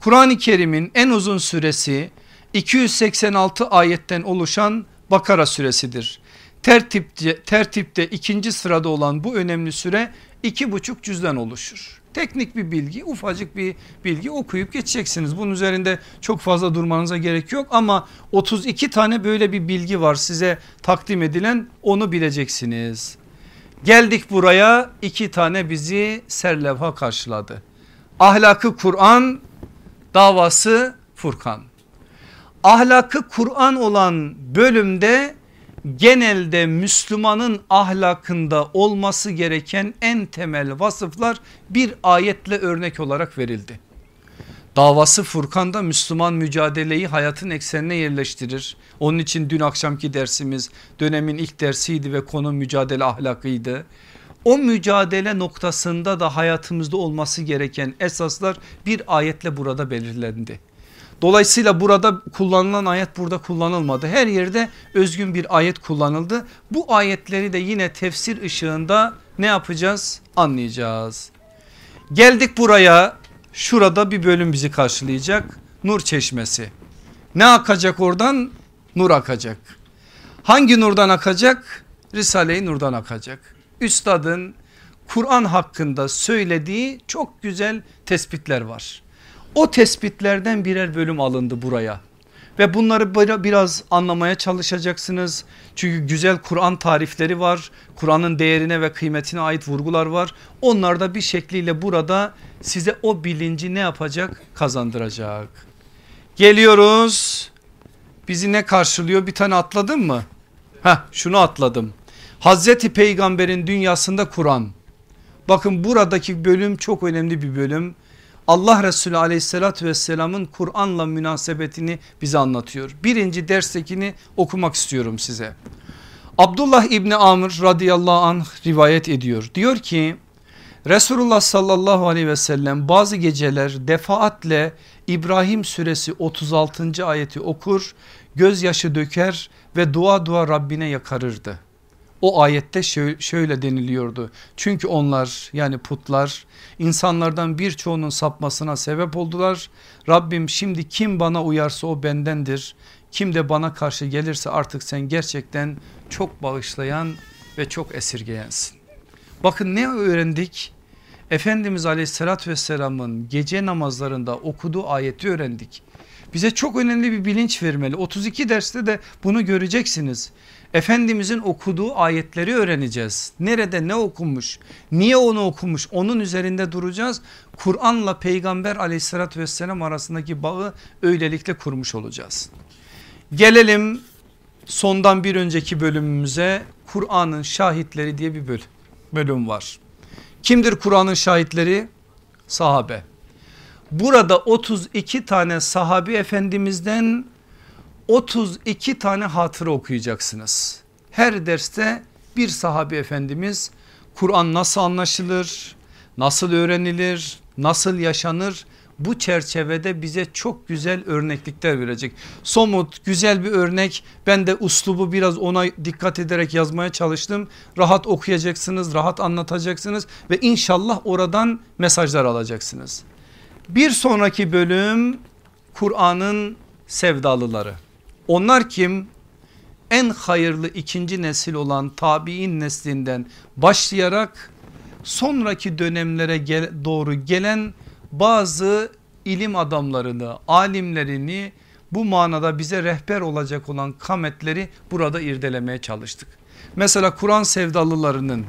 Kur'an-ı Kerim'in en uzun süresi 286 ayetten oluşan Bakara suresidir. Tertipte, tertipte ikinci sırada olan bu önemli süre iki buçuk cüzden oluşur. Teknik bir bilgi ufacık bir bilgi okuyup geçeceksiniz. Bunun üzerinde çok fazla durmanıza gerek yok ama 32 tane böyle bir bilgi var size takdim edilen onu bileceksiniz. Geldik buraya iki tane bizi serlevha karşıladı. Ahlakı Kur'an davası Furkan. Ahlakı Kur'an olan bölümde genelde Müslümanın ahlakında olması gereken en temel vasıflar bir ayetle örnek olarak verildi. Davası Furkan'da Müslüman mücadeleyi hayatın eksenine yerleştirir. Onun için dün akşamki dersimiz dönemin ilk dersiydi ve konu mücadele ahlakıydı. O mücadele noktasında da hayatımızda olması gereken esaslar bir ayetle burada belirlendi. Dolayısıyla burada kullanılan ayet burada kullanılmadı. Her yerde özgün bir ayet kullanıldı. Bu ayetleri de yine tefsir ışığında ne yapacağız? Anlayacağız. Geldik buraya şurada bir bölüm bizi karşılayacak. Nur çeşmesi. Ne akacak oradan? Nur akacak. Hangi nurdan akacak? Risale-i Nur'dan akacak. Üstadın Kur'an hakkında söylediği çok güzel tespitler var. O tespitlerden birer bölüm alındı buraya ve bunları biraz anlamaya çalışacaksınız. Çünkü güzel Kur'an tarifleri var. Kur'an'ın değerine ve kıymetine ait vurgular var. Onlar da bir şekliyle burada size o bilinci ne yapacak? Kazandıracak. Geliyoruz. Bizi ne karşılıyor? Bir tane atladın mı? Heh, şunu atladım. Hazreti Peygamber'in dünyasında Kur'an. Bakın buradaki bölüm çok önemli bir bölüm. Allah Resulü aleyhissalatü vesselamın Kur'an'la münasebetini bize anlatıyor. Birinci derstekini okumak istiyorum size. Abdullah İbni Amr radıyallahu anh rivayet ediyor. Diyor ki Resulullah sallallahu aleyhi ve sellem bazı geceler defaatle İbrahim suresi 36. ayeti okur gözyaşı döker ve dua dua Rabbine yakarırdı. O ayette şöyle deniliyordu. Çünkü onlar yani putlar insanlardan birçoğunun sapmasına sebep oldular. Rabbim şimdi kim bana uyarsa o bendendir. Kim de bana karşı gelirse artık sen gerçekten çok bağışlayan ve çok esirgeyensin. Bakın ne öğrendik? Efendimiz aleyhissalatü vesselamın gece namazlarında okuduğu ayeti öğrendik. Bize çok önemli bir bilinç vermeli. 32 derste de bunu göreceksiniz. Efendimizin okuduğu ayetleri öğreneceğiz. Nerede ne okunmuş, niye onu okumuş onun üzerinde duracağız. Kur'an'la peygamber aleyhissalatü vesselam arasındaki bağı öylelikle kurmuş olacağız. Gelelim sondan bir önceki bölümümüze Kur'an'ın şahitleri diye bir bölüm, bölüm var. Kimdir Kur'an'ın şahitleri? Sahabe. Burada 32 tane sahabi efendimizden 32 tane hatıra okuyacaksınız. Her derste bir sahabi efendimiz Kur'an nasıl anlaşılır, nasıl öğrenilir, nasıl yaşanır bu çerçevede bize çok güzel örneklikler verecek. Somut güzel bir örnek ben de uslubu biraz ona dikkat ederek yazmaya çalıştım. Rahat okuyacaksınız rahat anlatacaksınız ve inşallah oradan mesajlar alacaksınız. Bir sonraki bölüm Kur'an'ın sevdalıları. Onlar kim? En hayırlı ikinci nesil olan tabi'in neslinden başlayarak sonraki dönemlere gel doğru gelen bazı ilim adamlarını, alimlerini bu manada bize rehber olacak olan kametleri burada irdelemeye çalıştık. Mesela Kur'an sevdalılarının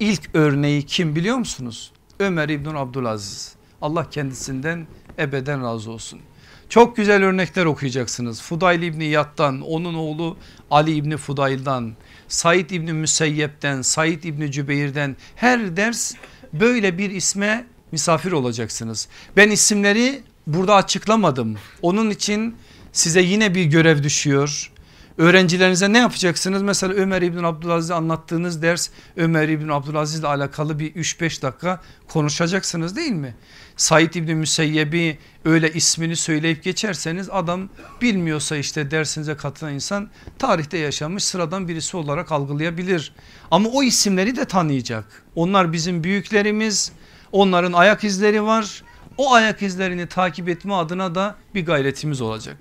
ilk örneği kim biliyor musunuz? Ömer İbn Abdülaziz. Allah kendisinden ebeden razı olsun. Çok güzel örnekler okuyacaksınız. Fudayl İbni Yat'tan, onun oğlu Ali İbni Fudayl'dan, Said İbni Müseyyep'ten, Said İbni Cübeyr'den her ders böyle bir isme misafir olacaksınız. Ben isimleri burada açıklamadım. Onun için size yine bir görev düşüyor. Öğrencilerinize ne yapacaksınız? Mesela Ömer İbn Abdülaziz anlattığınız ders Ömer İbn Abdülaziz ile alakalı bir 3-5 dakika konuşacaksınız değil mi? Said İbni Müseyyeb'i öyle ismini söyleyip geçerseniz adam bilmiyorsa işte dersinize katılan insan tarihte yaşamış sıradan birisi olarak algılayabilir. Ama o isimleri de tanıyacak. Onlar bizim büyüklerimiz onların ayak izleri var. O ayak izlerini takip etme adına da bir gayretimiz olacak.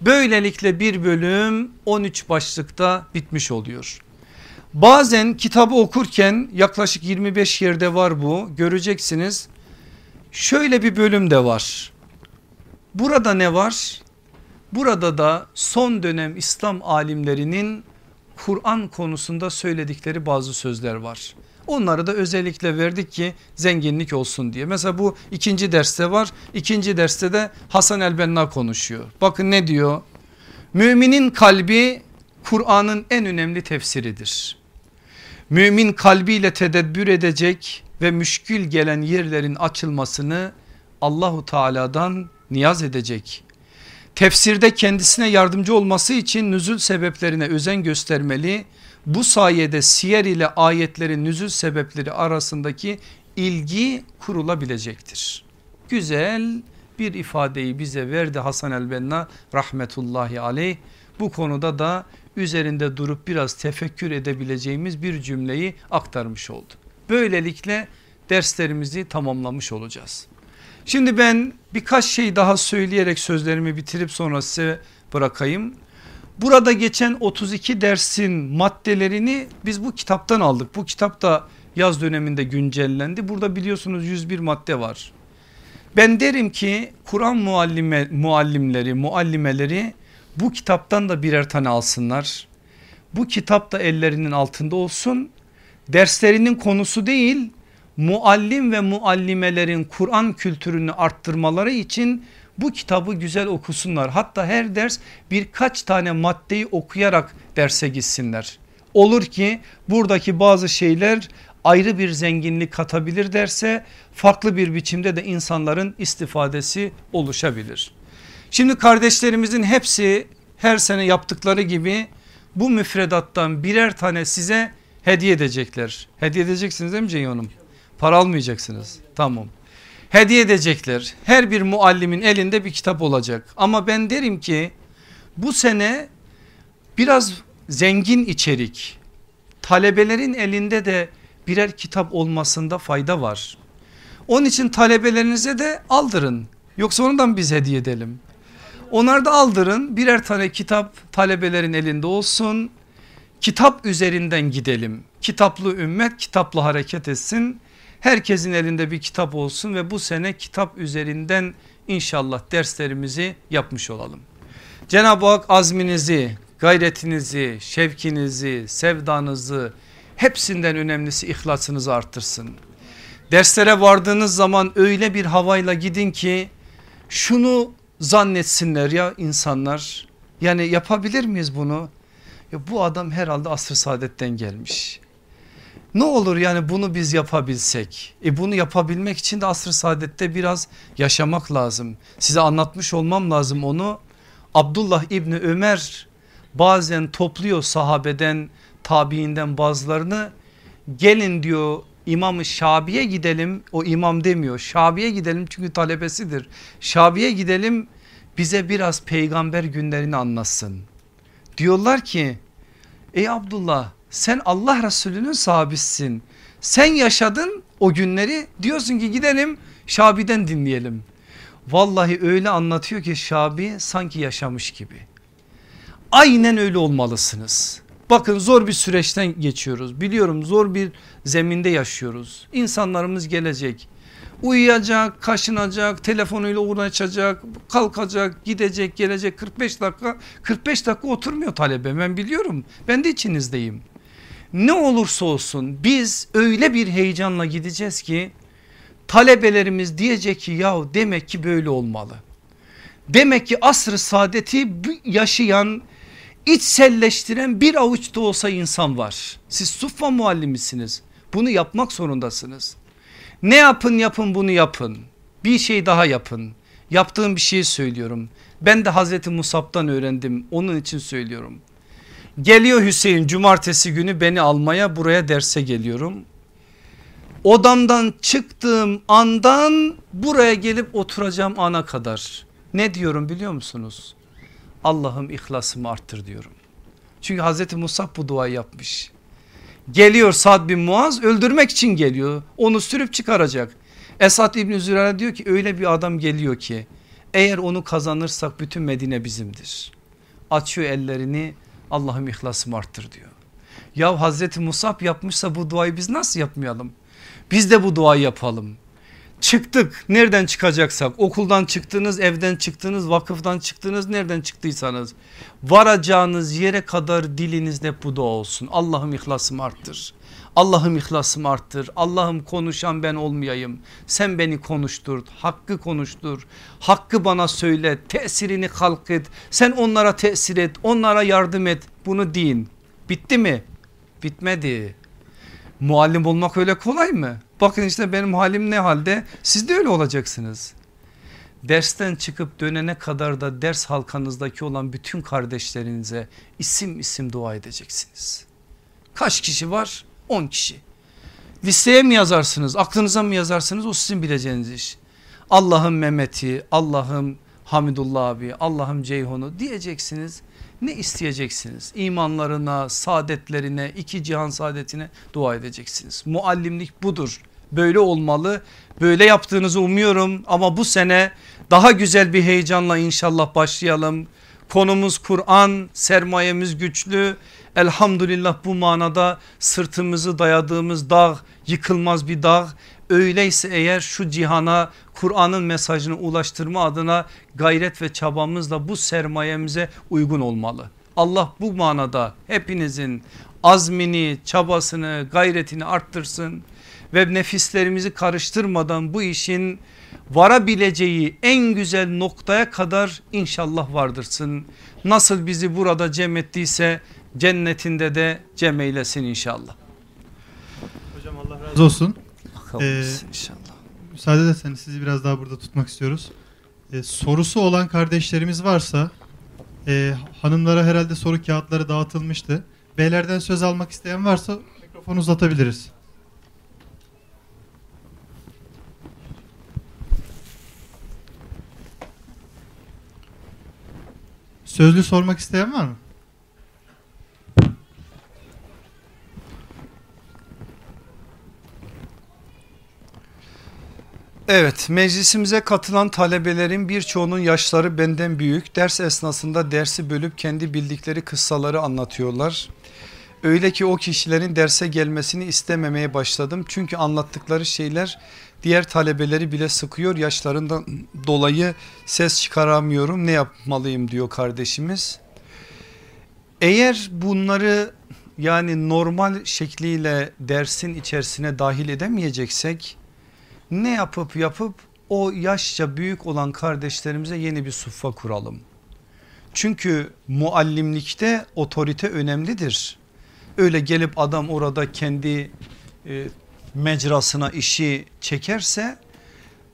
Böylelikle bir bölüm 13 başlıkta bitmiş oluyor. Bazen kitabı okurken yaklaşık 25 yerde var bu göreceksiniz. Şöyle bir bölüm de var. Burada ne var? Burada da son dönem İslam alimlerinin Kur'an konusunda söyledikleri bazı sözler var. Onları da özellikle verdik ki zenginlik olsun diye. Mesela bu ikinci derste var. İkinci derste de Hasan el-Benna konuşuyor. Bakın ne diyor? Müminin kalbi Kur'an'ın en önemli tefsiridir. Mümin kalbiyle tedebbür edecek ve müşkül gelen yerlerin açılmasını Allahu Teala'dan niyaz edecek. Tefsirde kendisine yardımcı olması için nüzül sebeplerine özen göstermeli bu sayede siyer ile ayetlerin nüzül sebepleri arasındaki ilgi kurulabilecektir. Güzel bir ifadeyi bize verdi Hasan el-Benna rahmetullahi aleyh. Bu konuda da üzerinde durup biraz tefekkür edebileceğimiz bir cümleyi aktarmış oldu. Böylelikle derslerimizi tamamlamış olacağız. Şimdi ben birkaç şey daha söyleyerek sözlerimi bitirip sonra size bırakayım. Burada geçen 32 dersin maddelerini biz bu kitaptan aldık. Bu kitap da yaz döneminde güncellendi. Burada biliyorsunuz 101 madde var. Ben derim ki Kur'an muallime, muallimleri, muallimeleri bu kitaptan da birer tane alsınlar. Bu kitap da ellerinin altında olsun. Derslerinin konusu değil muallim ve muallimelerin Kur'an kültürünü arttırmaları için bu kitabı güzel okusunlar. Hatta her ders birkaç tane maddeyi okuyarak derse gitsinler. Olur ki buradaki bazı şeyler ayrı bir zenginlik katabilir derse farklı bir biçimde de insanların istifadesi oluşabilir. Şimdi kardeşlerimizin hepsi her sene yaptıkları gibi bu müfredattan birer tane size hediye edecekler. Hediye edeceksiniz değil mi Ceyhun'um? Para almayacaksınız. Tamam hediye edecekler. Her bir muallimin elinde bir kitap olacak. Ama ben derim ki bu sene biraz zengin içerik talebelerin elinde de birer kitap olmasında fayda var. Onun için talebelerinize de aldırın. Yoksa ondan biz hediye edelim. Onlar da aldırın birer tane kitap talebelerin elinde olsun. Kitap üzerinden gidelim. Kitaplı ümmet kitaplı hareket etsin. Herkesin elinde bir kitap olsun ve bu sene kitap üzerinden inşallah derslerimizi yapmış olalım. Cenab-ı Hak azminizi, gayretinizi, şevkinizi, sevdanızı hepsinden önemlisi ihlasınızı arttırsın. Derslere vardığınız zaman öyle bir havayla gidin ki şunu zannetsinler ya insanlar. Yani yapabilir miyiz bunu? Ya bu adam herhalde asr saadetten gelmiş. Ne olur yani bunu biz yapabilsek. E bunu yapabilmek için de asr-ı saadette biraz yaşamak lazım. Size anlatmış olmam lazım onu. Abdullah İbni Ömer bazen topluyor sahabeden tabiinden bazılarını. Gelin diyor İmam-ı Şabi'ye gidelim o imam demiyor Şabi'ye gidelim çünkü talebesidir. Şabi'ye gidelim bize biraz peygamber günlerini anlatsın. Diyorlar ki ey Abdullah sen Allah Resulü'nün sahabisisin. Sen yaşadın o günleri diyorsun ki gidelim Şabi'den dinleyelim. Vallahi öyle anlatıyor ki Şabi sanki yaşamış gibi. Aynen öyle olmalısınız. Bakın zor bir süreçten geçiyoruz. Biliyorum zor bir zeminde yaşıyoruz. İnsanlarımız gelecek. Uyuyacak, kaşınacak, telefonuyla uğraşacak, kalkacak, gidecek, gelecek 45 dakika. 45 dakika oturmuyor talebe ben biliyorum. Ben de içinizdeyim ne olursa olsun biz öyle bir heyecanla gideceğiz ki talebelerimiz diyecek ki ya demek ki böyle olmalı. Demek ki asr-ı saadeti yaşayan içselleştiren bir avuç da olsa insan var. Siz suffa muallimisiniz. Bunu yapmak zorundasınız. Ne yapın yapın bunu yapın. Bir şey daha yapın. Yaptığım bir şeyi söylüyorum. Ben de Hazreti Musab'dan öğrendim. Onun için söylüyorum. Geliyor Hüseyin cumartesi günü beni almaya buraya derse geliyorum. Odamdan çıktığım andan buraya gelip oturacağım ana kadar. Ne diyorum biliyor musunuz? Allah'ım ihlasımı arttır diyorum. Çünkü Hazreti Musab bu duayı yapmış. Geliyor Sad bin Muaz öldürmek için geliyor. Onu sürüp çıkaracak. Esad İbni Zürara diyor ki öyle bir adam geliyor ki eğer onu kazanırsak bütün Medine bizimdir. Açıyor ellerini Allah'ım ihlasımı arttır diyor. Ya Hazreti Musab yapmışsa bu duayı biz nasıl yapmayalım? Biz de bu duayı yapalım. Çıktık nereden çıkacaksak okuldan çıktınız evden çıktınız vakıftan çıktınız nereden çıktıysanız varacağınız yere kadar dilinizde bu dua olsun. Allah'ım ihlasımı arttır. Allah'ım ihlasımı arttır. Allah'ım konuşan ben olmayayım. Sen beni konuştur. Hakkı konuştur. Hakkı bana söyle. Tesirini halk. Sen onlara tesir et. Onlara yardım et. Bunu deyin. Bitti mi? Bitmedi. Muallim olmak öyle kolay mı? Bakın işte benim halim ne halde siz de öyle olacaksınız. Dersten çıkıp dönene kadar da ders halkanızdaki olan bütün kardeşlerinize isim isim dua edeceksiniz. Kaç kişi var? 10 kişi. Listeye mi yazarsınız aklınıza mı yazarsınız o sizin bileceğiniz iş. Allah'ım Mehmet'i Allah'ım Hamidullah abi Allah'ım Ceyhun'u diyeceksiniz. Ne isteyeceksiniz? İmanlarına, saadetlerine, iki cihan saadetine dua edeceksiniz. Muallimlik budur. Böyle olmalı. Böyle yaptığınızı umuyorum ama bu sene daha güzel bir heyecanla inşallah başlayalım. Konumuz Kur'an, sermayemiz güçlü. Elhamdülillah bu manada sırtımızı dayadığımız dağ yıkılmaz bir dağ. Öyleyse eğer şu cihana Kur'an'ın mesajını ulaştırma adına gayret ve çabamızla bu sermayemize uygun olmalı. Allah bu manada hepinizin azmini, çabasını, gayretini arttırsın ve nefislerimizi karıştırmadan bu işin varabileceği en güzel noktaya kadar inşallah vardırsın. Nasıl bizi burada cem ettiyse cennetinde de cem eylesin inşallah. Hocam Allah razı olsun. Ee, inşallah. Müsaade ederseniz sizi biraz daha burada tutmak istiyoruz. Ee, sorusu olan kardeşlerimiz varsa e, hanımlara herhalde soru kağıtları dağıtılmıştı. Beylerden söz almak isteyen varsa mikrofonu uzatabiliriz. Sözlü sormak isteyen var mı? Evet meclisimize katılan talebelerin birçoğunun yaşları benden büyük. Ders esnasında dersi bölüp kendi bildikleri kıssaları anlatıyorlar. Öyle ki o kişilerin derse gelmesini istememeye başladım. Çünkü anlattıkları şeyler diğer talebeleri bile sıkıyor. Yaşlarından dolayı ses çıkaramıyorum ne yapmalıyım diyor kardeşimiz. Eğer bunları yani normal şekliyle dersin içerisine dahil edemeyeceksek ne yapıp yapıp o yaşça büyük olan kardeşlerimize yeni bir suffa kuralım. Çünkü muallimlikte otorite önemlidir. Öyle gelip adam orada kendi e, mecrasına işi çekerse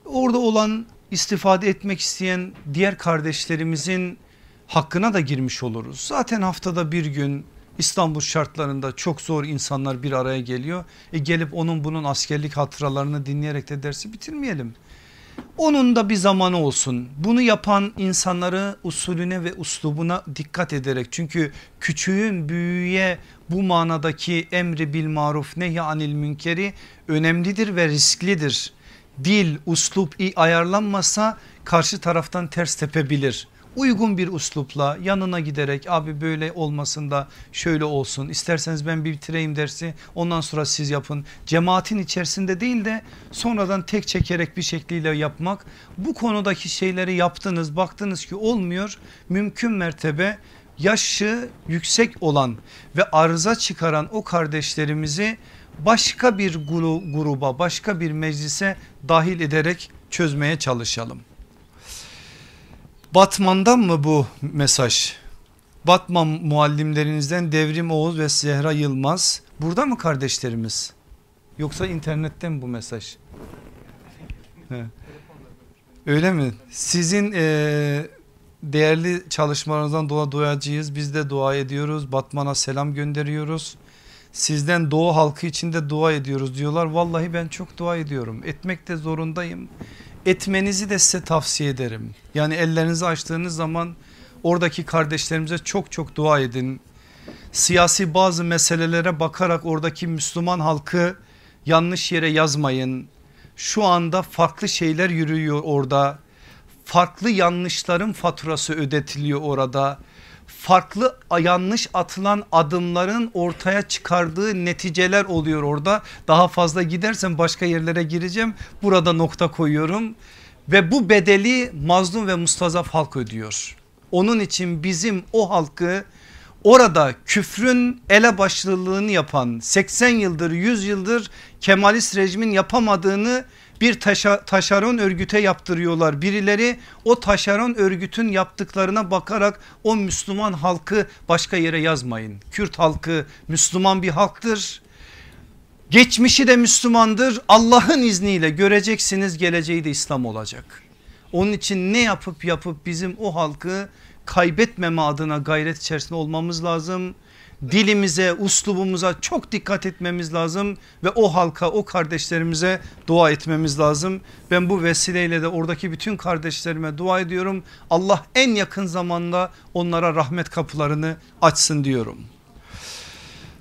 orada olan istifade etmek isteyen diğer kardeşlerimizin hakkına da girmiş oluruz. Zaten haftada bir gün İstanbul şartlarında çok zor insanlar bir araya geliyor. E gelip onun bunun askerlik hatıralarını dinleyerek de dersi bitirmeyelim. Onun da bir zamanı olsun. Bunu yapan insanları usulüne ve uslubuna dikkat ederek çünkü küçüğün büyüğe bu manadaki emri bil maruf nehy anil münkeri önemlidir ve risklidir. Dil, uslup iyi ayarlanmasa karşı taraftan ters tepebilir uygun bir uslupla yanına giderek abi böyle olmasın da şöyle olsun isterseniz ben bitireyim dersi ondan sonra siz yapın. Cemaatin içerisinde değil de sonradan tek çekerek bir şekliyle yapmak. Bu konudaki şeyleri yaptınız baktınız ki olmuyor. Mümkün mertebe yaşı yüksek olan ve arıza çıkaran o kardeşlerimizi başka bir gruba başka bir meclise dahil ederek çözmeye çalışalım. Batman'dan mı bu mesaj? Batman muallimlerinizden Devrim Oğuz ve Zehra Yılmaz. Burada mı kardeşlerimiz? Yoksa internetten mi bu mesaj? Öyle mi? Sizin e, değerli çalışmalarınızdan dolayı duacıyız. Biz de dua ediyoruz. Batman'a selam gönderiyoruz. Sizden Doğu halkı için de dua ediyoruz diyorlar. Vallahi ben çok dua ediyorum. Etmek de zorundayım. Etmenizi de size tavsiye ederim. Yani ellerinizi açtığınız zaman oradaki kardeşlerimize çok çok dua edin. Siyasi bazı meselelere bakarak oradaki Müslüman halkı yanlış yere yazmayın. Şu anda farklı şeyler yürüyor orada. Farklı yanlışların faturası ödetiliyor orada. Farklı yanlış atılan adımların ortaya çıkardığı neticeler oluyor orada. Daha fazla gidersem başka yerlere gireceğim. Burada nokta koyuyorum. Ve bu bedeli mazlum ve mustazaf halk ödüyor. Onun için bizim o halkı orada küfrün elebaşlılığını yapan 80 yıldır 100 yıldır Kemalist rejimin yapamadığını bir taşa, taşeron örgüte yaptırıyorlar. Birileri o taşeron örgütün yaptıklarına bakarak o Müslüman halkı başka yere yazmayın. Kürt halkı Müslüman bir halktır. Geçmişi de Müslümandır. Allah'ın izniyle göreceksiniz geleceği de İslam olacak. Onun için ne yapıp yapıp bizim o halkı kaybetmeme adına gayret içerisinde olmamız lazım. Dilimize, uslubumuza çok dikkat etmemiz lazım ve o halka, o kardeşlerimize dua etmemiz lazım. Ben bu vesileyle de oradaki bütün kardeşlerime dua ediyorum. Allah en yakın zamanda onlara rahmet kapılarını açsın diyorum.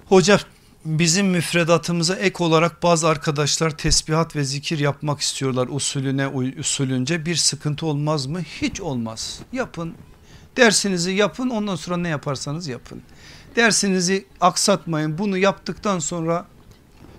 Hoca bizim müfredatımıza ek olarak bazı arkadaşlar tesbihat ve zikir yapmak istiyorlar usulüne usulünce bir sıkıntı olmaz mı? Hiç olmaz yapın dersinizi yapın ondan sonra ne yaparsanız yapın. Dersinizi aksatmayın bunu yaptıktan sonra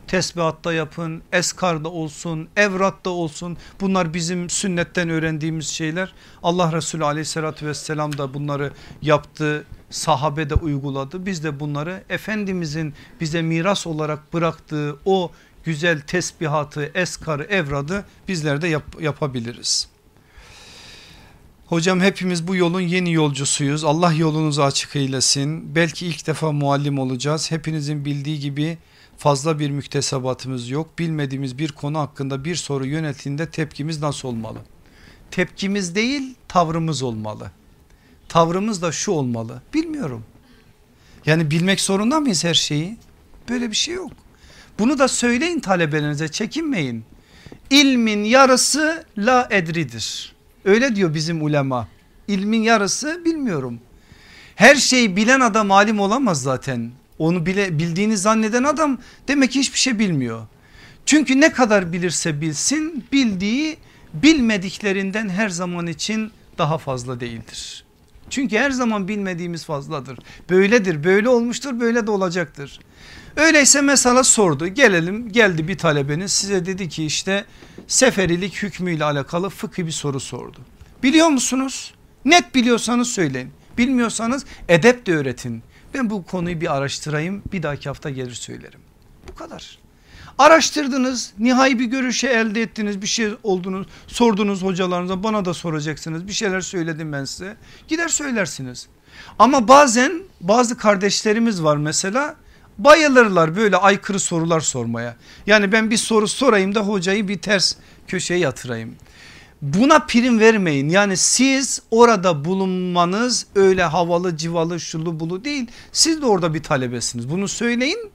tesbihatta yapın, eskarda olsun, evratta olsun. Bunlar bizim sünnetten öğrendiğimiz şeyler. Allah Resulü aleyhissalatü vesselam da bunları yaptı, sahabe de uyguladı. Biz de bunları Efendimizin bize miras olarak bıraktığı o güzel tesbihatı, eskarı, evradı bizler de yap yapabiliriz. Hocam hepimiz bu yolun yeni yolcusuyuz. Allah yolunuzu açık eylesin. Belki ilk defa muallim olacağız. Hepinizin bildiği gibi fazla bir müktesebatımız yok. Bilmediğimiz bir konu hakkında bir soru yöneltiğinde tepkimiz nasıl olmalı? Tepkimiz değil tavrımız olmalı. Tavrımız da şu olmalı. Bilmiyorum. Yani bilmek zorunda mıyız her şeyi? Böyle bir şey yok. Bunu da söyleyin talebelerinize çekinmeyin. İlmin yarısı la edridir. Öyle diyor bizim ulema. İlmin yarısı bilmiyorum. Her şeyi bilen adam alim olamaz zaten. Onu bile bildiğini zanneden adam demek ki hiçbir şey bilmiyor. Çünkü ne kadar bilirse bilsin bildiği bilmediklerinden her zaman için daha fazla değildir. Çünkü her zaman bilmediğimiz fazladır. Böyledir böyle olmuştur böyle de olacaktır. Öyleyse mesela sordu gelelim geldi bir talebeniz size dedi ki işte seferilik hükmüyle alakalı fıkhi bir soru sordu. Biliyor musunuz? Net biliyorsanız söyleyin. Bilmiyorsanız edep de öğretin. Ben bu konuyu bir araştırayım bir dahaki hafta gelir söylerim. Bu kadar. Araştırdınız nihai bir görüşe elde ettiniz bir şey oldunuz sordunuz hocalarınıza bana da soracaksınız bir şeyler söyledim ben size gider söylersiniz. Ama bazen bazı kardeşlerimiz var mesela bayılırlar böyle aykırı sorular sormaya. Yani ben bir soru sorayım da hocayı bir ters köşeye yatırayım. Buna prim vermeyin yani siz orada bulunmanız öyle havalı civalı şulu bulu değil. Siz de orada bir talebesiniz bunu söyleyin.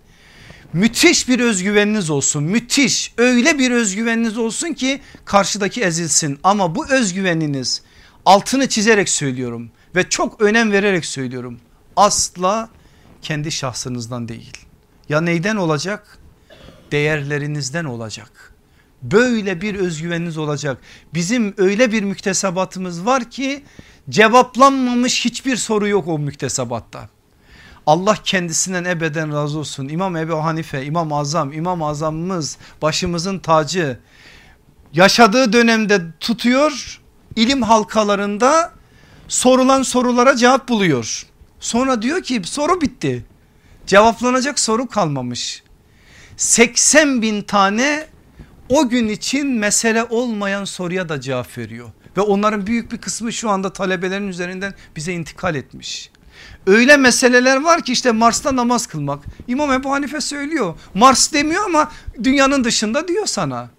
Müthiş bir özgüveniniz olsun müthiş öyle bir özgüveniniz olsun ki karşıdaki ezilsin ama bu özgüveniniz altını çizerek söylüyorum ve çok önem vererek söylüyorum asla kendi şahsınızdan değil. Ya neyden olacak? Değerlerinizden olacak. Böyle bir özgüveniniz olacak. Bizim öyle bir müktesebatımız var ki cevaplanmamış hiçbir soru yok o müktesebatta. Allah kendisinden ebeden razı olsun. İmam Ebu Hanife, İmam Azam, İmam Azamımız başımızın tacı. Yaşadığı dönemde tutuyor ilim halkalarında sorulan sorulara cevap buluyor. Sonra diyor ki soru bitti. Cevaplanacak soru kalmamış. 80 bin tane o gün için mesele olmayan soruya da cevap veriyor. Ve onların büyük bir kısmı şu anda talebelerin üzerinden bize intikal etmiş. Öyle meseleler var ki işte Mars'ta namaz kılmak. İmam Ebu Hanife söylüyor. Mars demiyor ama dünyanın dışında diyor sana.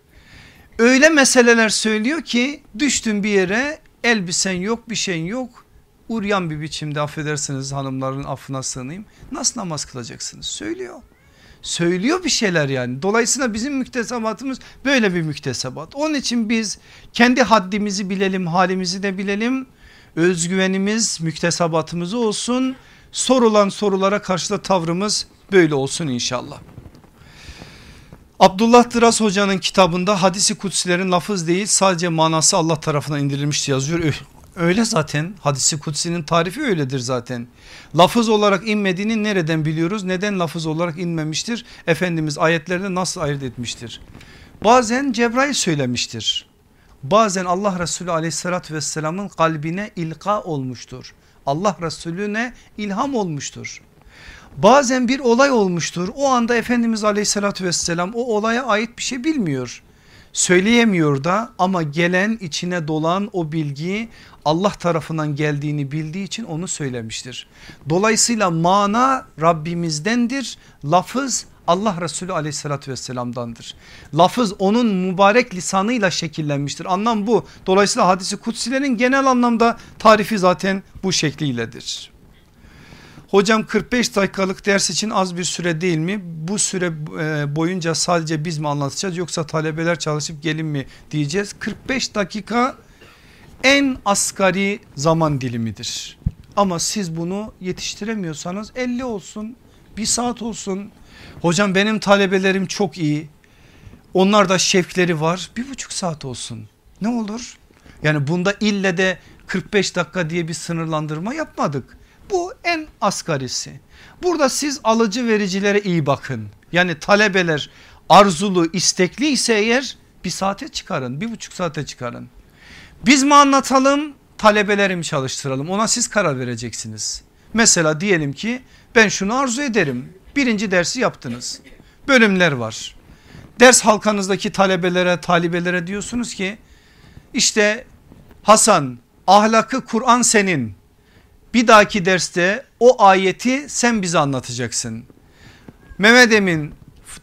Öyle meseleler söylüyor ki düştün bir yere elbisen yok bir şeyin yok. Uryan bir biçimde affedersiniz hanımların affına sığınayım. Nasıl namaz kılacaksınız söylüyor. Söylüyor bir şeyler yani. Dolayısıyla bizim müktesebatımız böyle bir müktesebat. Onun için biz kendi haddimizi bilelim halimizi de bilelim özgüvenimiz müktesebatımız olsun. Sorulan sorulara karşı da tavrımız böyle olsun inşallah. Abdullah Dıras hocanın kitabında hadisi kutsilerin lafız değil sadece manası Allah tarafından indirilmiş yazıyor. Öyle zaten hadisi kutsinin tarifi öyledir zaten. Lafız olarak inmediğini nereden biliyoruz? Neden lafız olarak inmemiştir? Efendimiz ayetlerde nasıl ayırt etmiştir? Bazen Cebrail söylemiştir bazen Allah Resulü aleyhissalatü vesselamın kalbine ilka olmuştur. Allah Resulüne ilham olmuştur. Bazen bir olay olmuştur o anda Efendimiz aleyhissalatü vesselam o olaya ait bir şey bilmiyor. Söyleyemiyor da ama gelen içine dolan o bilgi Allah tarafından geldiğini bildiği için onu söylemiştir. Dolayısıyla mana Rabbimizdendir lafız Allah Resulü aleyhissalatü vesselamdandır. Lafız onun mübarek lisanıyla şekillenmiştir. Anlam bu. Dolayısıyla hadisi kutsilerin genel anlamda tarifi zaten bu şekliyledir. Hocam 45 dakikalık ders için az bir süre değil mi? Bu süre e, boyunca sadece biz mi anlatacağız yoksa talebeler çalışıp gelin mi diyeceğiz. 45 dakika en asgari zaman dilimidir. Ama siz bunu yetiştiremiyorsanız 50 olsun, bir saat olsun, Hocam benim talebelerim çok iyi. Onlar da şevkleri var. Bir buçuk saat olsun. Ne olur? Yani bunda ille de 45 dakika diye bir sınırlandırma yapmadık. Bu en asgarisi. Burada siz alıcı vericilere iyi bakın. Yani talebeler arzulu istekli ise eğer bir saate çıkarın bir buçuk saate çıkarın. Biz mi anlatalım talebeleri mi çalıştıralım ona siz karar vereceksiniz. Mesela diyelim ki ben şunu arzu ederim Birinci dersi yaptınız. Bölümler var. Ders halkanızdaki talebelere, talibelere diyorsunuz ki işte Hasan ahlakı Kur'an senin. Bir dahaki derste o ayeti sen bize anlatacaksın. Mehmet Emin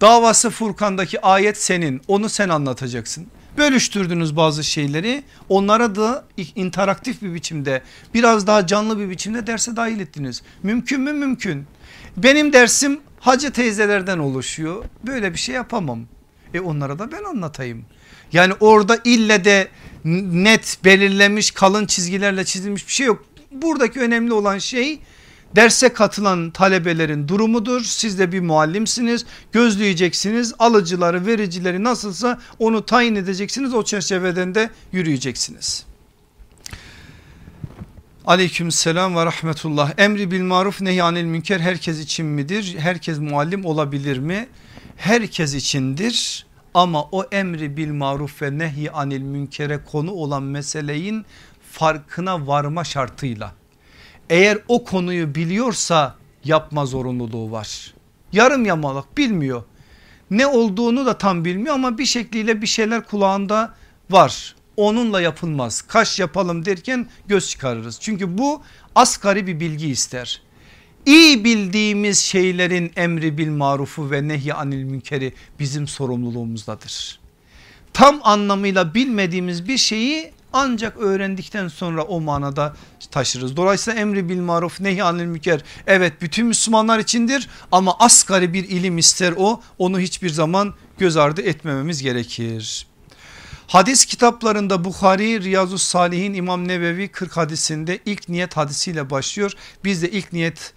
davası Furkan'daki ayet senin onu sen anlatacaksın. Bölüştürdünüz bazı şeyleri onlara da interaktif bir biçimde biraz daha canlı bir biçimde derse dahil ettiniz. Mümkün mü? Mümkün. Benim dersim hacı teyzelerden oluşuyor. Böyle bir şey yapamam. E onlara da ben anlatayım. Yani orada ille de net belirlenmiş kalın çizgilerle çizilmiş bir şey yok. Buradaki önemli olan şey derse katılan talebelerin durumudur. Siz de bir muallimsiniz gözleyeceksiniz alıcıları vericileri nasılsa onu tayin edeceksiniz o çerçeveden de yürüyeceksiniz. Aleyküm selam ve rahmetullah. Emri bil maruf nehyanil münker herkes için midir? Herkes muallim olabilir mi? Herkes içindir ama o emri bil maruf ve nehy anil münkere konu olan meseleyin farkına varma şartıyla. Eğer o konuyu biliyorsa yapma zorunluluğu var. Yarım yamalak bilmiyor. Ne olduğunu da tam bilmiyor ama bir şekliyle bir şeyler kulağında var onunla yapılmaz. Kaş yapalım derken göz çıkarırız. Çünkü bu asgari bir bilgi ister. İyi bildiğimiz şeylerin emri bil marufu ve nehy anil münkeri bizim sorumluluğumuzdadır. Tam anlamıyla bilmediğimiz bir şeyi ancak öğrendikten sonra o manada taşırız. Dolayısıyla emri bil maruf nehy anil münker evet bütün Müslümanlar içindir ama asgari bir ilim ister o onu hiçbir zaman göz ardı etmememiz gerekir. Hadis kitaplarında Bukhari, Riyazu Salihin, İmam Nevevi 40 hadisinde ilk niyet hadisiyle başlıyor. Biz de ilk niyet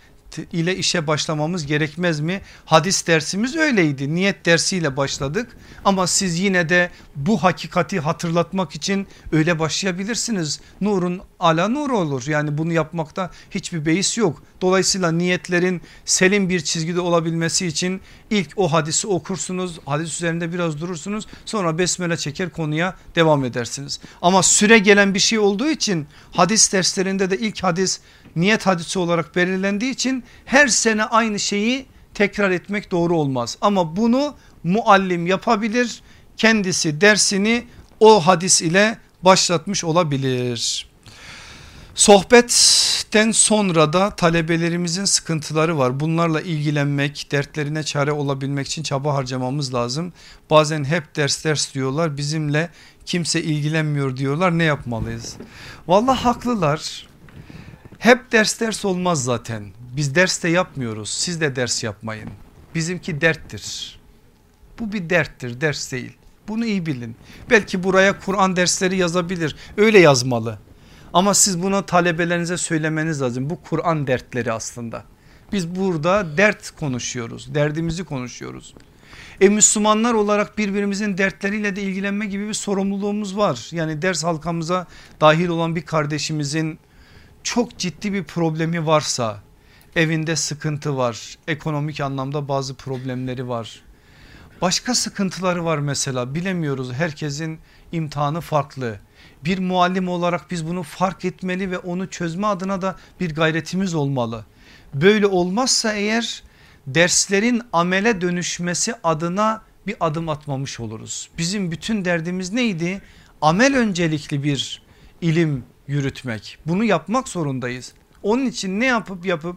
ile işe başlamamız gerekmez mi? Hadis dersimiz öyleydi. Niyet dersiyle başladık ama siz yine de bu hakikati hatırlatmak için öyle başlayabilirsiniz. Nurun ala nur olur. Yani bunu yapmakta hiçbir beis yok. Dolayısıyla niyetlerin selim bir çizgide olabilmesi için ilk o hadisi okursunuz. Hadis üzerinde biraz durursunuz. Sonra besmele çeker konuya devam edersiniz. Ama süre gelen bir şey olduğu için hadis derslerinde de ilk hadis niyet hadisi olarak belirlendiği için her sene aynı şeyi tekrar etmek doğru olmaz. Ama bunu muallim yapabilir kendisi dersini o hadis ile başlatmış olabilir. Sohbetten sonra da talebelerimizin sıkıntıları var. Bunlarla ilgilenmek, dertlerine çare olabilmek için çaba harcamamız lazım. Bazen hep ders ders diyorlar. Bizimle kimse ilgilenmiyor diyorlar. Ne yapmalıyız? Vallahi haklılar. Hep ders ders olmaz zaten. Biz ders de yapmıyoruz. Siz de ders yapmayın. Bizimki derttir. Bu bir derttir, ders değil. Bunu iyi bilin. Belki buraya Kur'an dersleri yazabilir. Öyle yazmalı. Ama siz bunu talebelerinize söylemeniz lazım. Bu Kur'an dertleri aslında. Biz burada dert konuşuyoruz. Derdimizi konuşuyoruz. E Müslümanlar olarak birbirimizin dertleriyle de ilgilenme gibi bir sorumluluğumuz var. Yani ders halkamıza dahil olan bir kardeşimizin çok ciddi bir problemi varsa evinde sıkıntı var ekonomik anlamda bazı problemleri var. Başka sıkıntıları var mesela bilemiyoruz herkesin imtihanı farklı. Bir muallim olarak biz bunu fark etmeli ve onu çözme adına da bir gayretimiz olmalı. Böyle olmazsa eğer derslerin amele dönüşmesi adına bir adım atmamış oluruz. Bizim bütün derdimiz neydi? Amel öncelikli bir ilim yürütmek. Bunu yapmak zorundayız. Onun için ne yapıp yapıp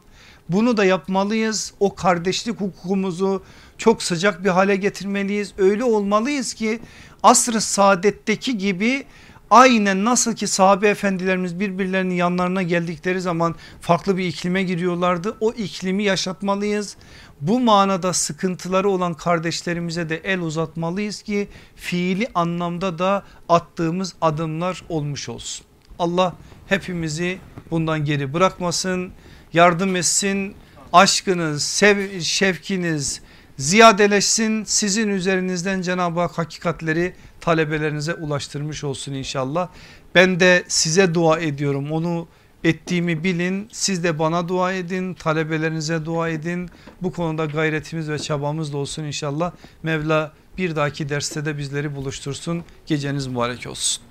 bunu da yapmalıyız. O kardeşlik hukukumuzu çok sıcak bir hale getirmeliyiz. Öyle olmalıyız ki asr-ı saadetteki gibi aynen nasıl ki sahabe efendilerimiz birbirlerinin yanlarına geldikleri zaman farklı bir iklime giriyorlardı. O iklimi yaşatmalıyız. Bu manada sıkıntıları olan kardeşlerimize de el uzatmalıyız ki fiili anlamda da attığımız adımlar olmuş olsun. Allah hepimizi bundan geri bırakmasın, yardım etsin, aşkınız, sev, şevkiniz ziyadeleşsin. Sizin üzerinizden Cenab-ı Hak hakikatleri talebelerinize ulaştırmış olsun inşallah. Ben de size dua ediyorum onu ettiğimi bilin. Siz de bana dua edin, talebelerinize dua edin. Bu konuda gayretimiz ve çabamız da olsun inşallah. Mevla bir dahaki derste de bizleri buluştursun. Geceniz mübarek olsun.